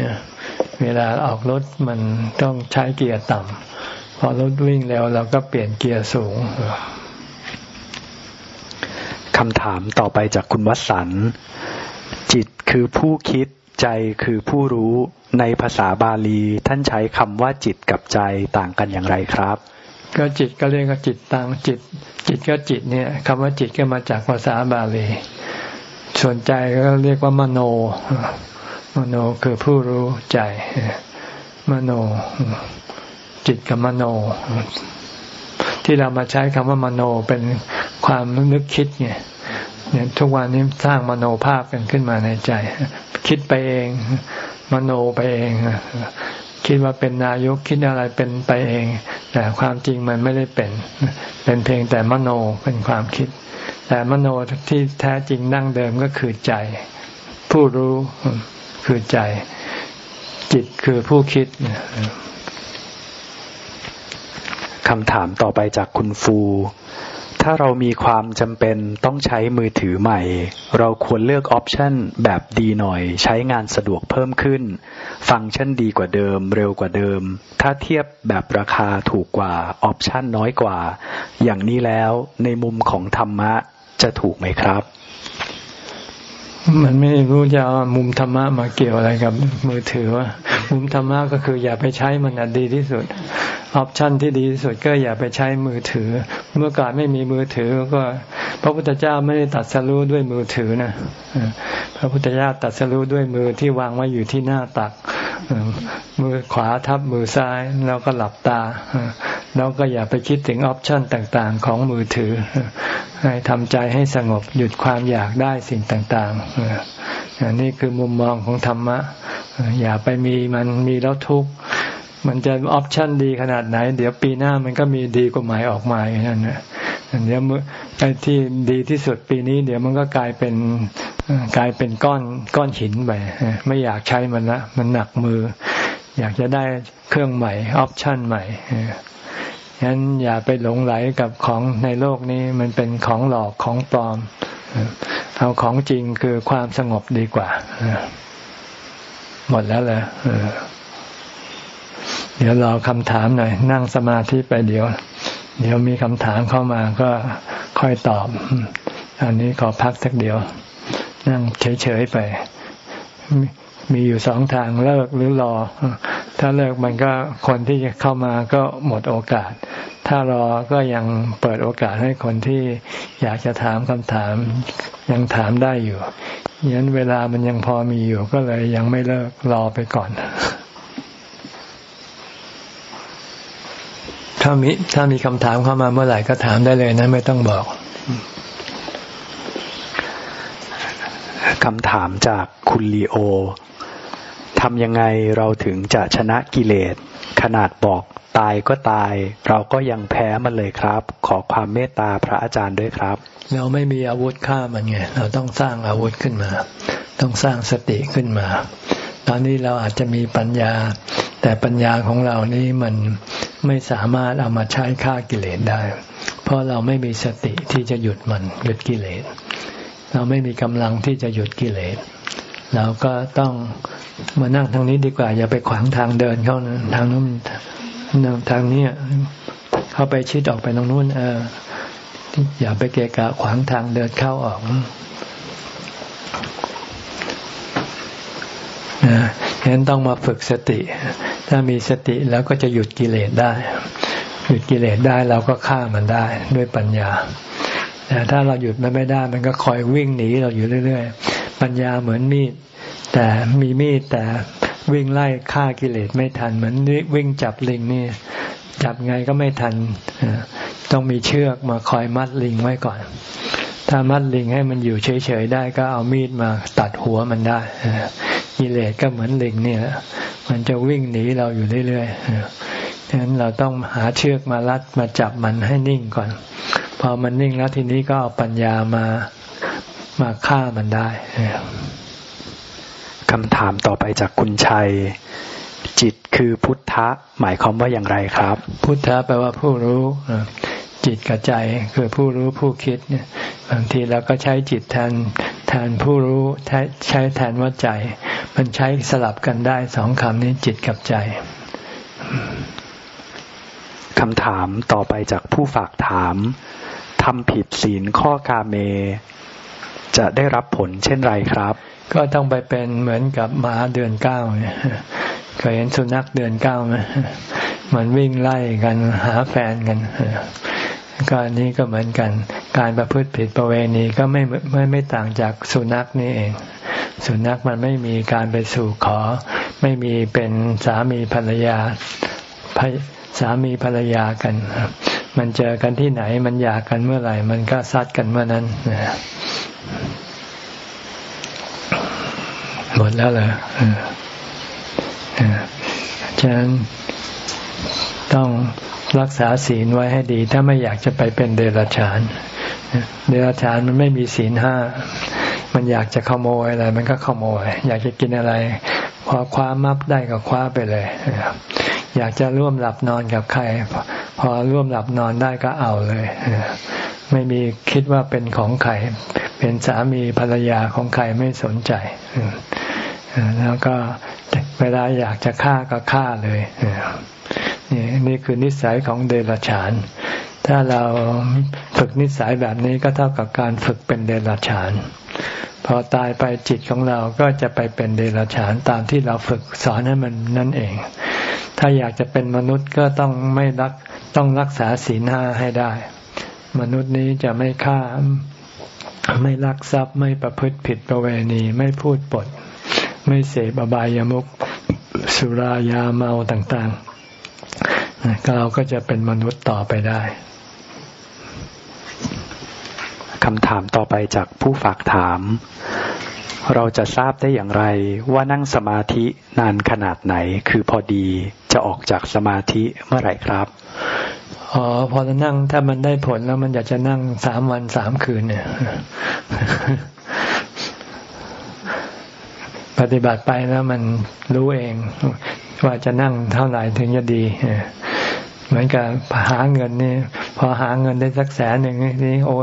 เวลาออกรถมันต้องใช้เกียร์ต่ำพอรถวิ่งเร็วเราก็เปลี่ยนเกียร์สูงคำถามต่อไปจากคุณวัสัน จิตคือผู้คิดใจคือผู้รู้ในภาษาบาลี ท่านใช้คำว่าจิตกับใจต่างกันอย่างไรครับ ก็จิตก็เรียกว่าจิตต่างจิต จิตก็จิตเนี่ยคำว่าจิตก็มาจากภาษาบาลี ส่วนใจก็เรียกว่ามโน มโนคือผู้รู้ใจ มโน จิตกับมโน ที่เรามาใช้คำว่ามโนเป็นความนึกคิดไงเนี่ยทุกวันนี้สร้างมโนภาพกันขึ้นมาในใจ คิดไปเอง มโนไปเองคิดว่าเป็นนายกคิดอะไรเป็นไปเอง แต่ความจริงมันไม่ได้เป็น เป็นเพียงแต่มโนเป็นความคิด แต่มโนที่แท้จริงนั่งเดิมก็คือใจ ผู้รู้คือใจ จิตคือผู้คิด คำถามต่อไปจากคุณฟู ถ้าเรามีความจำเป็นต้องใช้มือถือใหม่ เราควรเลือกออปชันแบบดีหน่อย ใช้งานสะดวกเพิ่มขึ้น ฟังก์ชันดีกว่าเดิม เร็วกว่าเดิม ถ้าเทียบแบบราคาถูกกว่าออปชันน้อยกว่า อย่างนี้แล้วในมุมของธรรมะจะถูกไหมครับ มันไม่รู้จะเอามุมธรรมะมาเกี่ยวอะไรกับมือถือว่ามุมธรรมะก็คืออย่าไปใช้มันดีที่สุด ออปชันที่ดีที่สุดก็อย่าไปใช้มือถือ เมื่อก่อนไม่มีมือถือก็ พระพุทธเจ้าไม่ได้ตัดสรู้ด้วยมือถือนะพระพุทธเจ้าตัดสรู้ด้วยมือที่วางไว้อยู่ที่หน้าตักมือขวาทับมือซ้ายแล้วก็หลับตาแล้วก็อย่าไปคิดถึงออปชันต่างๆ ของมือถือ ทำใจให้สงบหยุดความอยากได้สิ่งต่างๆนี่คือมุมมองของธรรมะ อย่าไปมีมันมีแล้วทุกข์มันจะออปชันดีขนาดไหน เดี๋ยวปีหน้ามันก็มีดีกว่าหมายออกมาอย่างนั้นนะเดี๋ยวไอ้ที่ดีที่สุดปีนี้ เดี๋ยวมันก็กลายเป็นกลายเป็นก้อนก้อนหินไปไม่อยากใช้มันละมันหนักมือ อยากจะได้เครื่องใหม่ออปชันใหม่ ฉะนั้นอย่าไปหลงไหลกับของในโลกนี้มันเป็นของหลอกของปลอม เอาของจริงคือความสงบดีกว่า หมดแล้วเหรอเดี๋ยวรอคำถามหน่อย นั่งสมาธิไปเดี๋ยว เดี๋ยวมีคำถามเข้ามาก็ค่อยตอบอันนี้ขอพักสักเดียว นั่งเฉยๆไป มีอยู่สองทางเลิกหรือรอ ถ้าเลิกมันก็คนที่จะเข้ามาก็หมดโอกาส ถ้ารอก็ยังเปิดโอกาสให้คนที่อยากจะถามคำถาม ยังถามได้อยู่ยันเวลามันยังพอมีอยู่ก็เลยยังไม่เลิกรอไปก่อน ถ้ามีถ้ามีคำถามเข้ามาเมื่อไหร่ก็ถามได้เลยนะไม่ต้องบอกคำถามจากคุณลีโอ ทำยังไงเราถึงจะชนะกิเลส ขนาดบอกตายก็ตาย เราก็ยังแพ้มันเลยครับ ขอความเมตตาพระอาจารย์ด้วยครับ เราไม่มีอาวุธฆ่ามันไงเราต้องสร้างอาวุธขึ้นมา ต้องสร้างสติขึ้นมา ตอนนี้เราอาจจะมีปัญญา แต่ปัญญาของเรานี่มันไม่สามารถเอามาใช้ฆ่ากิเลสได้ เพราะเราไม่มีสติที่จะหยุดมันหยุดกิเลส เราไม่มีกำลังที่จะหยุดกิเลส เราก็ต้องมานั่งทางนี้ดีกว่า อย่าไปขวางทางเดินเขานะทางนู้นทางนี้เข้าไปชิดออกไปตรงนู้น เออ อย่าไปเกะกะขวางทางเดินเข้าออกนะฉะนั้นต้องมาฝึกสติ ถ้ามีสติแล้วก็จะหยุดกิเลสได้ หยุดกิเลสได้เราก็ฆ่ามันได้ด้วยปัญญาแต่ถ้าเราหยุดมันไม่ได้ มันก็คอยวิ่งหนีเราอยู่เรื่อยๆ ปัญญาเหมือนมีด แต่มีมีดแต่วิ่งไล่ฆ่ากิเลสไม่ทัน เหมือนวิ่งจับลิงนี่จับไงก็ไม่ทัน ต้องมีเชือกมาคอยมัดลิงไว้ก่อน ถ้ามัดลิงให้มันอยู่เฉยๆได้ ก็เอามีดมาตัดหัวมันได้กิเลสก็เหมือนลิงนี่ยมันจะวิ่งหนีเราอยู่เรื่อยๆฉะนั้นเราต้องหาเชือกมารัดมาจับมันให้นิ่งก่อน พอมันนิ่งแล้วทีนี้ก็เอาปัญญามา มาฆ่ามันได้คำถามต่อไปจากคุณชัย จิตคือพุทธะ หมายความว่าอย่างไรครับ พุทธะแปลว่าผู้รู้จิตกับใจคือผู้รู้ผู้คิดเนี่ยบางทีเราก็ใช้จิตแทนแทนผู้รู้ใช้แทนว่าใจ มันใช้สลับกันได้สองคำนี้จิตกับใจคำถามต่อไปจากผู้ฝากถามทำผิดศีลข้อกาเม จะได้รับผลเช่นไรครับ ก็ต้องไปเป็นเหมือนกับหมาเดือนเก้าเนี่ยเคยเห็นสุนัขเดือนเก้าไหมมันวิ่งไล่กันหาแฟนกันก็อันนี้ก็เหมือนกัน การประพฤติผิดประเวณีก็ไม่ไม่ไม่ต่างจากสุนัขนี่เอง สุนัขมันไม่มีการไปสู่ขอ ไม่มีเป็นสามีภรรยาสามีภรรยากัน มันเจอกันที่ไหนมันอยากกันเมื่อไหร่ มันก็ซัดกันเมื่อนั้น หมดแล้วเหรอฉะนั้นต้องรักษาศีลไว้ให้ดี ถ้าไม่อยากจะไปเป็นเดรัจฉาน เดรัจฉานมันไม่มีศีลห้า มันอยากจะขโมยอะไร มันก็ขโมย อยากจะกินอะไร พอคว้ามับได้ก็คว้าไปเลย อยากจะร่วมหลับนอนกับใคร พอร่วมหลับนอนได้ก็เอาเลย ไม่มีคิดว่าเป็นของใครเป็นสามีภรรยาของใครไม่สนใจแล้วก็เวลาอยากจะฆ่าก็ฆ่าเลยนี่นี่คือนิสัยของเดรัจฉาน ถ้าเราฝึกนิสัยแบบนี้ก็เท่ากับการฝึกเป็นเดรัจฉาน พอตายไปจิตของเราก็จะไปเป็นเดรัจฉานตามที่เราฝึกสอนให้มันนั่นเอง ถ้าอยากจะเป็นมนุษย์ก็ต้องไม่รักต้องรักษาศีลห้าให้ได้ มนุษย์นี้จะไม่ฆ่าไม่ลักทรัพย์ไม่ประพฤติผิดประเวณีไม่พูดปด ไม่เสพอบายามุขสุรายาเมาต่างๆเราก็จะเป็นมนุษย์ต่อไปได้คำถามต่อไปจากผู้ฝากถาม เราจะทราบได้อย่างไรว่านั่งสมาธินานขนาดไหน คือพอดีจะออกจากสมาธิเมื่อไหร่ครับ อ๋อพอจะนั่งถ้ามันได้ผลแล้วมันอยากจะนั่งสามวันสามคืนเนี่ย ปฏิบัติไปแล้วมันรู้เอง ว่าจะนั่งเท่าไหร่ถึงจะดีเหมือนกับหาเงินนี่พอหาเงินได้สักแสนหนึ่งนี่โอ้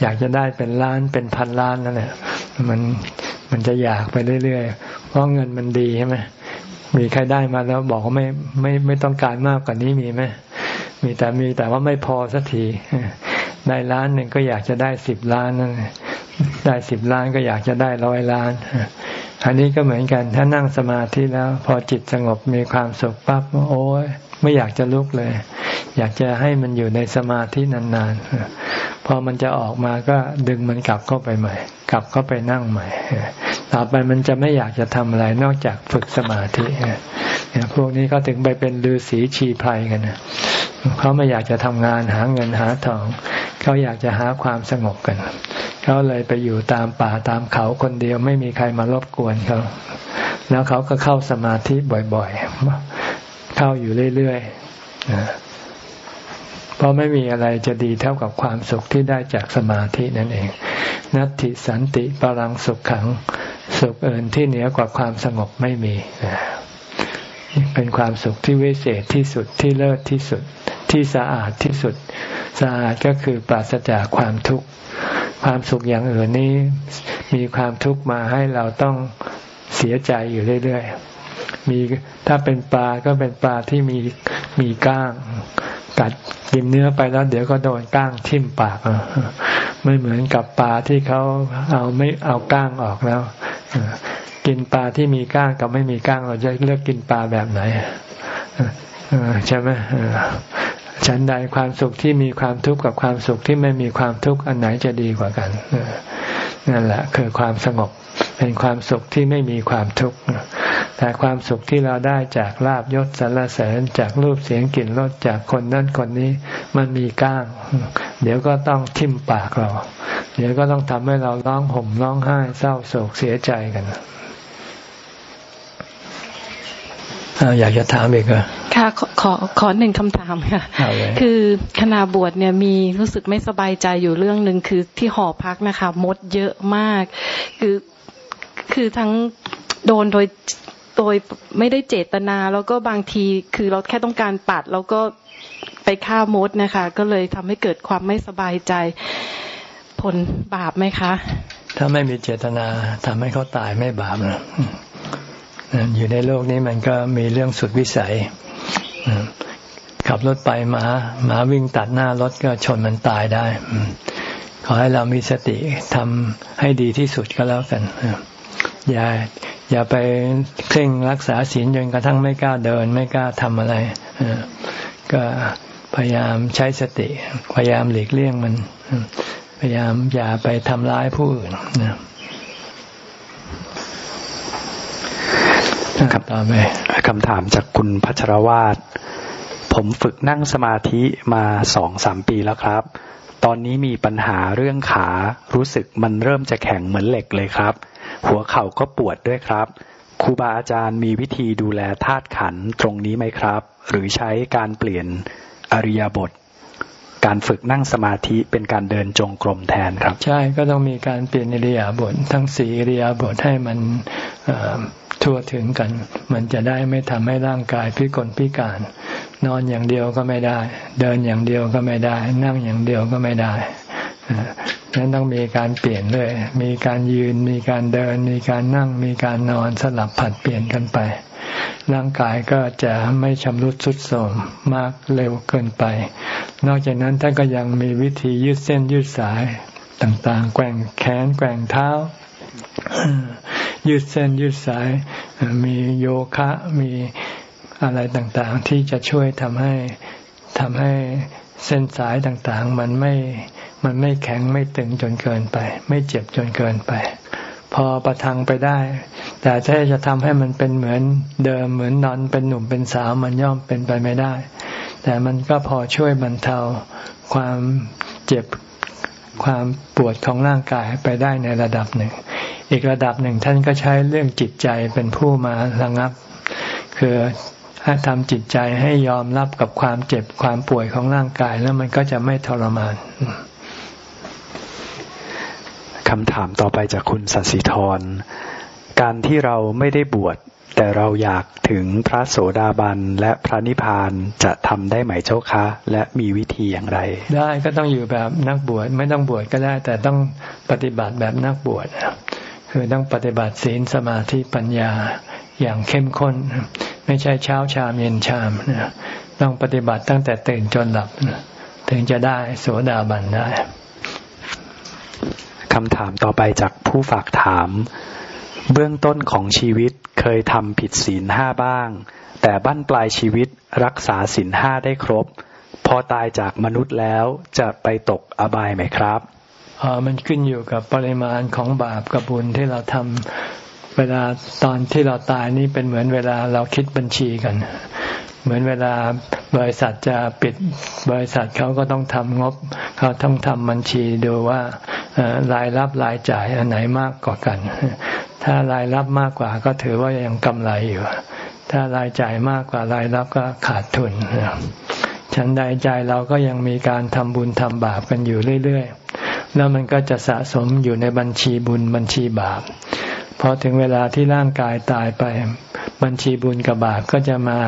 อยากจะได้เป็นล้านเป็นพันล้านนั่นแหละมันมันจะอยากไปเรื่อยๆ เพราะเงินมันดีใช่ไหมมีใครได้มาแล้วบอกว่าไม่ไม่ไม่ต้องการมากกว่านี้มีไหม มีแต่มีแต่ว่าไม่พอสักทีได้ล้านหนึ่งก็อยากจะได้สิบล้านนั่นได้สิบล้านก็อยากจะได้ร้อยล้าน อันนี้ก็เหมือนกันถ้านั่งสมาธิแล้ว พอจิตสงบมีความสุขปั๊บโอ้ย ไม่อยากจะลุกเลย อยากจะให้มันอยู่ในสมาธินานๆ พอมันจะออกมาก็ดึงมันกลับเข้าไปใหม่ กลับเข้าไปนั่งใหม่ ต่อไปมันจะไม่อยากจะทำอะไรนอกจากฝึกสมาธิเนี่ยพวกนี้ก็ถึงไปเป็นฤาษีชีพายกันนะเขาไม่อยากจะทำงานหาเงินหาทอง เขาอยากจะหาความสงบกัน เขาเลยไปอยู่ตามป่าตามเขาคนเดียวไม่มีใครมารบกวนเขา แล้วเขาก็เข้าสมาธิบ่อยๆ เข้าอยู่เรื่อยๆเพราะไม่มีอะไรจะดีเท่ากับความสุขที่ได้จากสมาธินั่นเอง นัตติสันติปรังสุขขัง สุขเอินที่เหนือกว่าความสงบไม่มีเป็นความสุขที่วิเศษที่สุดที่เลิศที่สุดที่สะอาดที่สุด สะอาดก็คือปราศจากความทุกข์ความสุขอย่างอื่นนี้มีความทุกข์มาให้เราต้องเสียใจอยู่เรื่อยๆ มีถ้าเป็นปลาก็เป็นปลาที่มีมีก้าง กัดกินเนื้อไปแล้วเดี๋ยวก็โดนก้างทิ่มปากไม่เหมือนกับปลาที่เขาเอาไม่เอาก้างออกแล้วกินปลาที่มีก้างกับไม่มีก้างเราจะเลือกกินปลาแบบไหนใช่ไหมฉันใดความสุขที่มีความทุกข์กับความสุขที่ไม่มีความทุกข์อันไหนจะดีกว่ากันนั่นแหละคือความสงบ เป็นความสุขที่ไม่มีความทุกข์แต่ความสุขที่เราได้จากลาบยศสรรเสริญจากรูปเสียงกลิ่นรสจากคนนั้นคนนี้ มันมีก้าง เดี๋ยวก็ต้องทิ่มปากเรา เดี๋ยวก็ต้องทำให้เราร้องห่มร้องไห้เศร้าโศกเสียใจกันอยากจะถามอีกเหรอค่ะขอขอขอหนึ่งคำถามค่ะ คือขณะบวชเนี่ยมีรู้สึกไม่สบายใจอยู่เรื่องหนึ่งคือที่หอพักนะคะ มดเยอะมาก คือ คือทั้งโดนโดยโดยไม่ได้เจตนา แล้วก็บางทีคือเราแค่ต้องการปัด แล้วก็ไปฆ่ามดนะคะ ก็เลยทำให้เกิดความไม่สบายใจ ผลบาปไหมคะ ถ้าไม่มีเจตนาทำให้เขาตายไม่บาปนะอยู่ในโลกนี้มันก็มีเรื่องสุดวิสัยขับรถไปหมาหมาวิ่งตัดหน้ารถก็ชนมันตายได้ ขอให้เรามีสติทำให้ดีที่สุดก็แล้วกัน อย่าอย่าไปเคร่งรักษาศีลจนกระทั่งไม่กล้าเดิน ไม่กล้าทำอะไรก็พยายามใช้สติ พยายามหลีกเลี่ยงมัน พยายามอย่าไปทำร้ายผู้อื่นนะครับต่อไปคำถามจากคุณพัชรวาดผมฝึกนั่งสมาธิมาสองสามปีแล้วครับ ตอนนี้มีปัญหาเรื่องขารู้สึกมันเริ่มจะแข็งเหมือนเหล็กเลยครับ หัวเข่าก็ปวดด้วยครับครูบาอาจารย์มีวิธีดูแลธาตุขันตรงนี้ไหมครับ หรือใช้การเปลี่ยนอริยบท การฝึกนั่งสมาธิเป็นการเดินจงกรมแทนครับ ใช่ก็ต้องมีการเปลี่ยนอริยบท ทั้งสี่อริยบทให้มันทั่วถึงกัน มันจะได้ไม่ทำให้ร่างกายพิกลพิการ นอนอย่างเดียวก็ไม่ได้ เดินอย่างเดียวก็ไม่ได้ นั่งอย่างเดียวก็ไม่ได้ นั้นต้องมีการเปลี่ยนเลย มีการยืน มีการเดิน มีการนั่ง มีการนอนสลับผัดเปลี่ยนกันไป ร่างกายก็จะไม่ชำรุดทรุดโทรมมากเร็วเกินไป นอกจากนั้นท่านก็ยังมีวิธียืดเส้นยืดสายต่างๆ แกว่งแขนแกว่งเท้า ยืดเส้นยืดสาย มีโยคะ มีอะไรต่างๆ ที่จะช่วยทำให้ทำให้เส้นสายต่างๆ มันไม่ มันไม่แข็งไม่ตึงจนเกินไป ไม่เจ็บจนเกินไป พอประทังไปได้ แต่ถ้าจะทำให้มันเป็นเหมือนเดิมเหมือนนอนเป็นหนุ่มเป็นสาวมันย่อมเป็นไปไม่ได้ แต่มันก็พอช่วยบรรเทาความเจ็บความปวดของร่างกายไปได้ในระดับหนึ่ง อีกระดับหนึ่งท่านก็ใช้เรื่องจิตใจเป็นผู้มาระงับ คือให้ทำจิตใจให้ยอมรับกับความเจ็บความป่วยของร่างกายแล้วมันก็จะไม่ทรมาน คำถามต่อไปจากคุณสัสิธร การที่เราไม่ได้บวชแต่เราอยากถึงพระโสดาบันและพระนิพพานจะทำได้ไหมเจ้าคะ และมีวิธีอย่างไร ได้ก็ต้องอยู่แบบนักบวชไม่ต้องบวชก็ได้ แต่ต้องปฏิบัติแบบนักบวชคือต้องปฏิบัติศีลสมาธิปัญญาอย่างเข้มข้น ไม่ใช่เช้าชามเย็นชามต้องปฏิบัติตั้งแต่ตื่นจนหลับถึงจะได้โสดาบันได้ คำถามต่อไปจากผู้ฝากถาม เบื้องต้นของชีวิตเคยทำผิดศีลห้าบ้าง แต่บั้นปลายชีวิตรักษาศีลห้าได้ครบ พอตายจากมนุษย์แล้วจะไปตกอบายไหมครับอมันขึ้นอยู่กับปริมาณของบาปกับบุญที่เราทำเวลาตอนที่เราตายนี่เป็นเหมือนเวลาเราคิดบัญชีกัน เหมือนเวลาบริษัทจะปิดบริษัทเขาก็ต้องทำงบ เขาต้องทำบัญชีดูว่ารายรับรายจ่ายอันไหนมากกว่ากัน ถ้ารายรับมากกว่าก็ถือว่ายังกำไรอยู่ ถ้ารายจ่ายมากกว่ารายรับก็ขาดทุนฉันใดใจเราก็ยังมีการทำบุญทำบาปกันอยู่เรื่อยๆ แล้วมันก็จะสะสมอยู่ในบัญชีบุญบัญชีบาปพอถึงเวลาที่ร่างกายตายไป บัญชีบุญกับบาปก็จะมา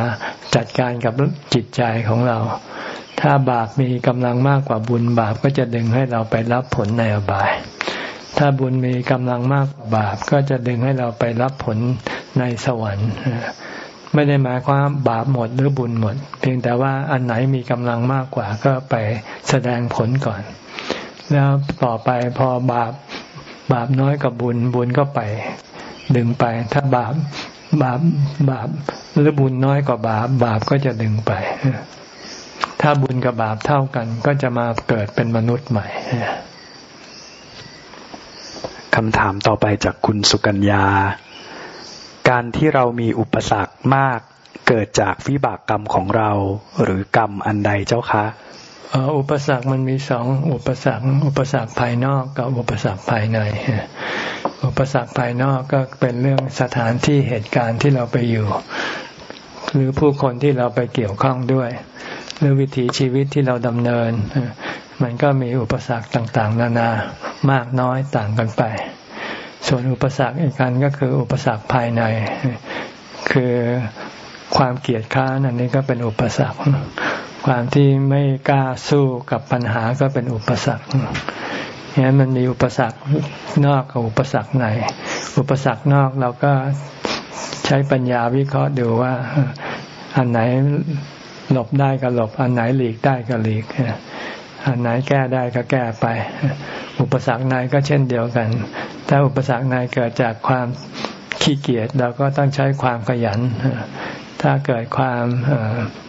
จัดการกับจิตใจของเรา ถ้าบาปมีกำลังมากกว่าบุญบาปก็จะดึงให้เราไปรับผลในอบาย ถ้าบุญมีกำลังมากกว่าบาปก็จะดึงให้เราไปรับผลในสวรรค์ไม่ได้หมายความบาปหมดหรือบุญหมด เพียงแต่ว่าอันไหนมีกำลังมากกว่าก็ไปแสดงผลก่อน แล้วต่อไปพอบาปบาปน้อยกับบุญบุญก็ไปดึงไป ถ้าบาป บาปบาปหรือบุญน้อยกว่าบาป บาปก็จะดึงไป ถ้าบุญกับบาปเท่ากัน ก็จะมาเกิดเป็นมนุษย์ใหม่คำถามต่อไปจากคุณสุกัญญา การที่เรามีอุปสรรคมากเกิดจากวิบากกรรมของเรา หรือกรรมอันใดเจ้าคะ อุปสรรคมันมีสองอุปสรรค อุปสรรคภายนอกกับอุปสรรคภายใน อุปสรรคภายนอกก็เป็นเรื่องสถานที่เหตุการณ์ที่เราไปอยู่ หรือผู้คนที่เราไปเกี่ยวข้องด้วย หรือวิถีชีวิตที่เราดำเนิน มันก็มีอุปสรรคต่างๆ นานามากน้อยต่างกันไป ส่วนอุปสรรคอีกการก็คืออุปสรรคภายใน คือความเกลียดค้านอันนี้ก็เป็นอุปสรรค ความที่ไม่กล้าสู้กับปัญหาก็เป็นอุปสรรคงั้นมันมีอุปสรรคนอกกับอุปสรรคใน อุปสรรคนอกเราก็ใช้ปัญญาวิเคราะห์ดูว่า อันไหนหลบได้ก็หลบ อันไหนหลีกได้ก็หลีก อันไหนแก้ได้ก็แก้ไป อุปสรรคในก็เช่นเดียวกัน ถ้าอุปสรรคในเกิดจากความขี้เกียจเราก็ต้องใช้ความขยัน ถ้าเกิดความ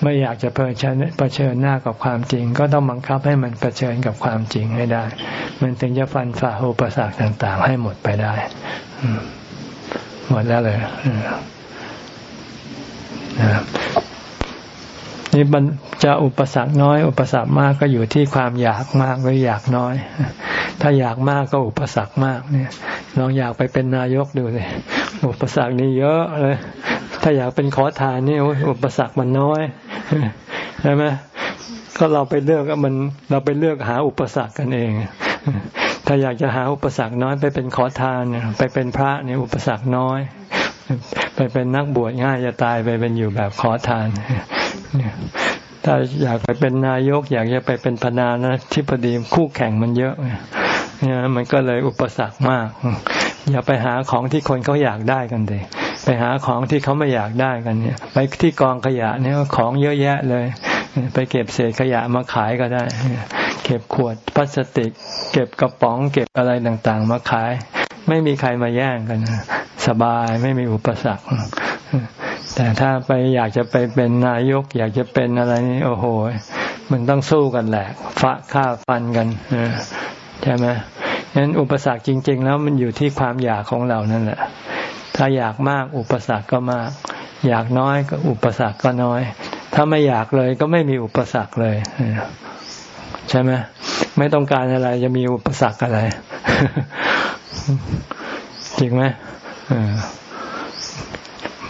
ไม่อยากจะเผชิญเผชิญหน้ากับความจริง ก็ต้องบังคับให้มันเผชิญกับความจริงให้ได้ มันถึงจะฟันฝ่าอุปสรรคต่างๆ ให้หมดไปได้หมดแล้วเลยนี่มันจะอุปสรรคน้อย อุปสรรคมากก็อยู่ที่ความอยากมากหรืออยากน้อย ถ้าอยากมากก็อุปสรรคมากเนี่ยลองอยากไปเป็นนายกดูเลยอุปสรรคนี่เยอะเลย ถ้าอยากเป็นขอทานนี่อุปสรรคมันน้อยใช่ไหมก็เราไปเลือกมันเราไปเลือกหาอุปสรรคกันเอง ถ้าอยากจะหาอุปสรรคน้อยไปเป็นขอทานไปเป็นพระเนี่ยอุปสรรคน้อย ไปเป็นนักบวชง่ายจะตายไปเป็นอยู่แบบขอทานถ้าอยากไปเป็นนายก อยากจะไปเป็นพนานะที่พอดีคู่แข่งมันเยอะเนี่ยมันก็เลยอุปสรรคมาก อย่าไปหาของที่คนเขาอยากได้กันเลย ไปหาของที่เขาไม่อยากได้กันเนี่ย ไปที่กองขยะเนี่ยของเยอะแยะเลย ไปเก็บเศษขยะมาขายก็ได้ เก็บขวดพลาสติก เก็บกระป๋อง เก็บอะไรต่างๆ มาขาย ไม่มีใครมาแย่งกัน สบายไม่มีอุปสรรคแต่ถ้าไปอยากจะไปเป็นนายก อยากจะเป็นอะไรนี่โอ้โห มันต้องสู้กันแหละฟะฆ่าฟันกันใช่ไหมงั้นอุปสรรคจริง ๆ แล้วมันอยู่ที่ความอยากของเรานั่นแหละ ถ้าอยากมากอุปสรรคก็มาก อยากน้อยก็อุปสรรคก็น้อย ถ้าไม่อยากเลยก็ไม่มีอุปสรรคเลยใช่ไหมไม่ต้องการอะไรจะมีอุปสรรคอะไรจริงไหม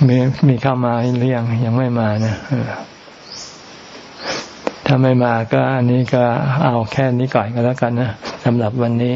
มีมีเข้ามาหรือยังยังไม่มานะถ้าไม่มาก็อันนี้ก็เอาแค่นี้ก่อนก็แล้วกันนะสำหรับวันนี้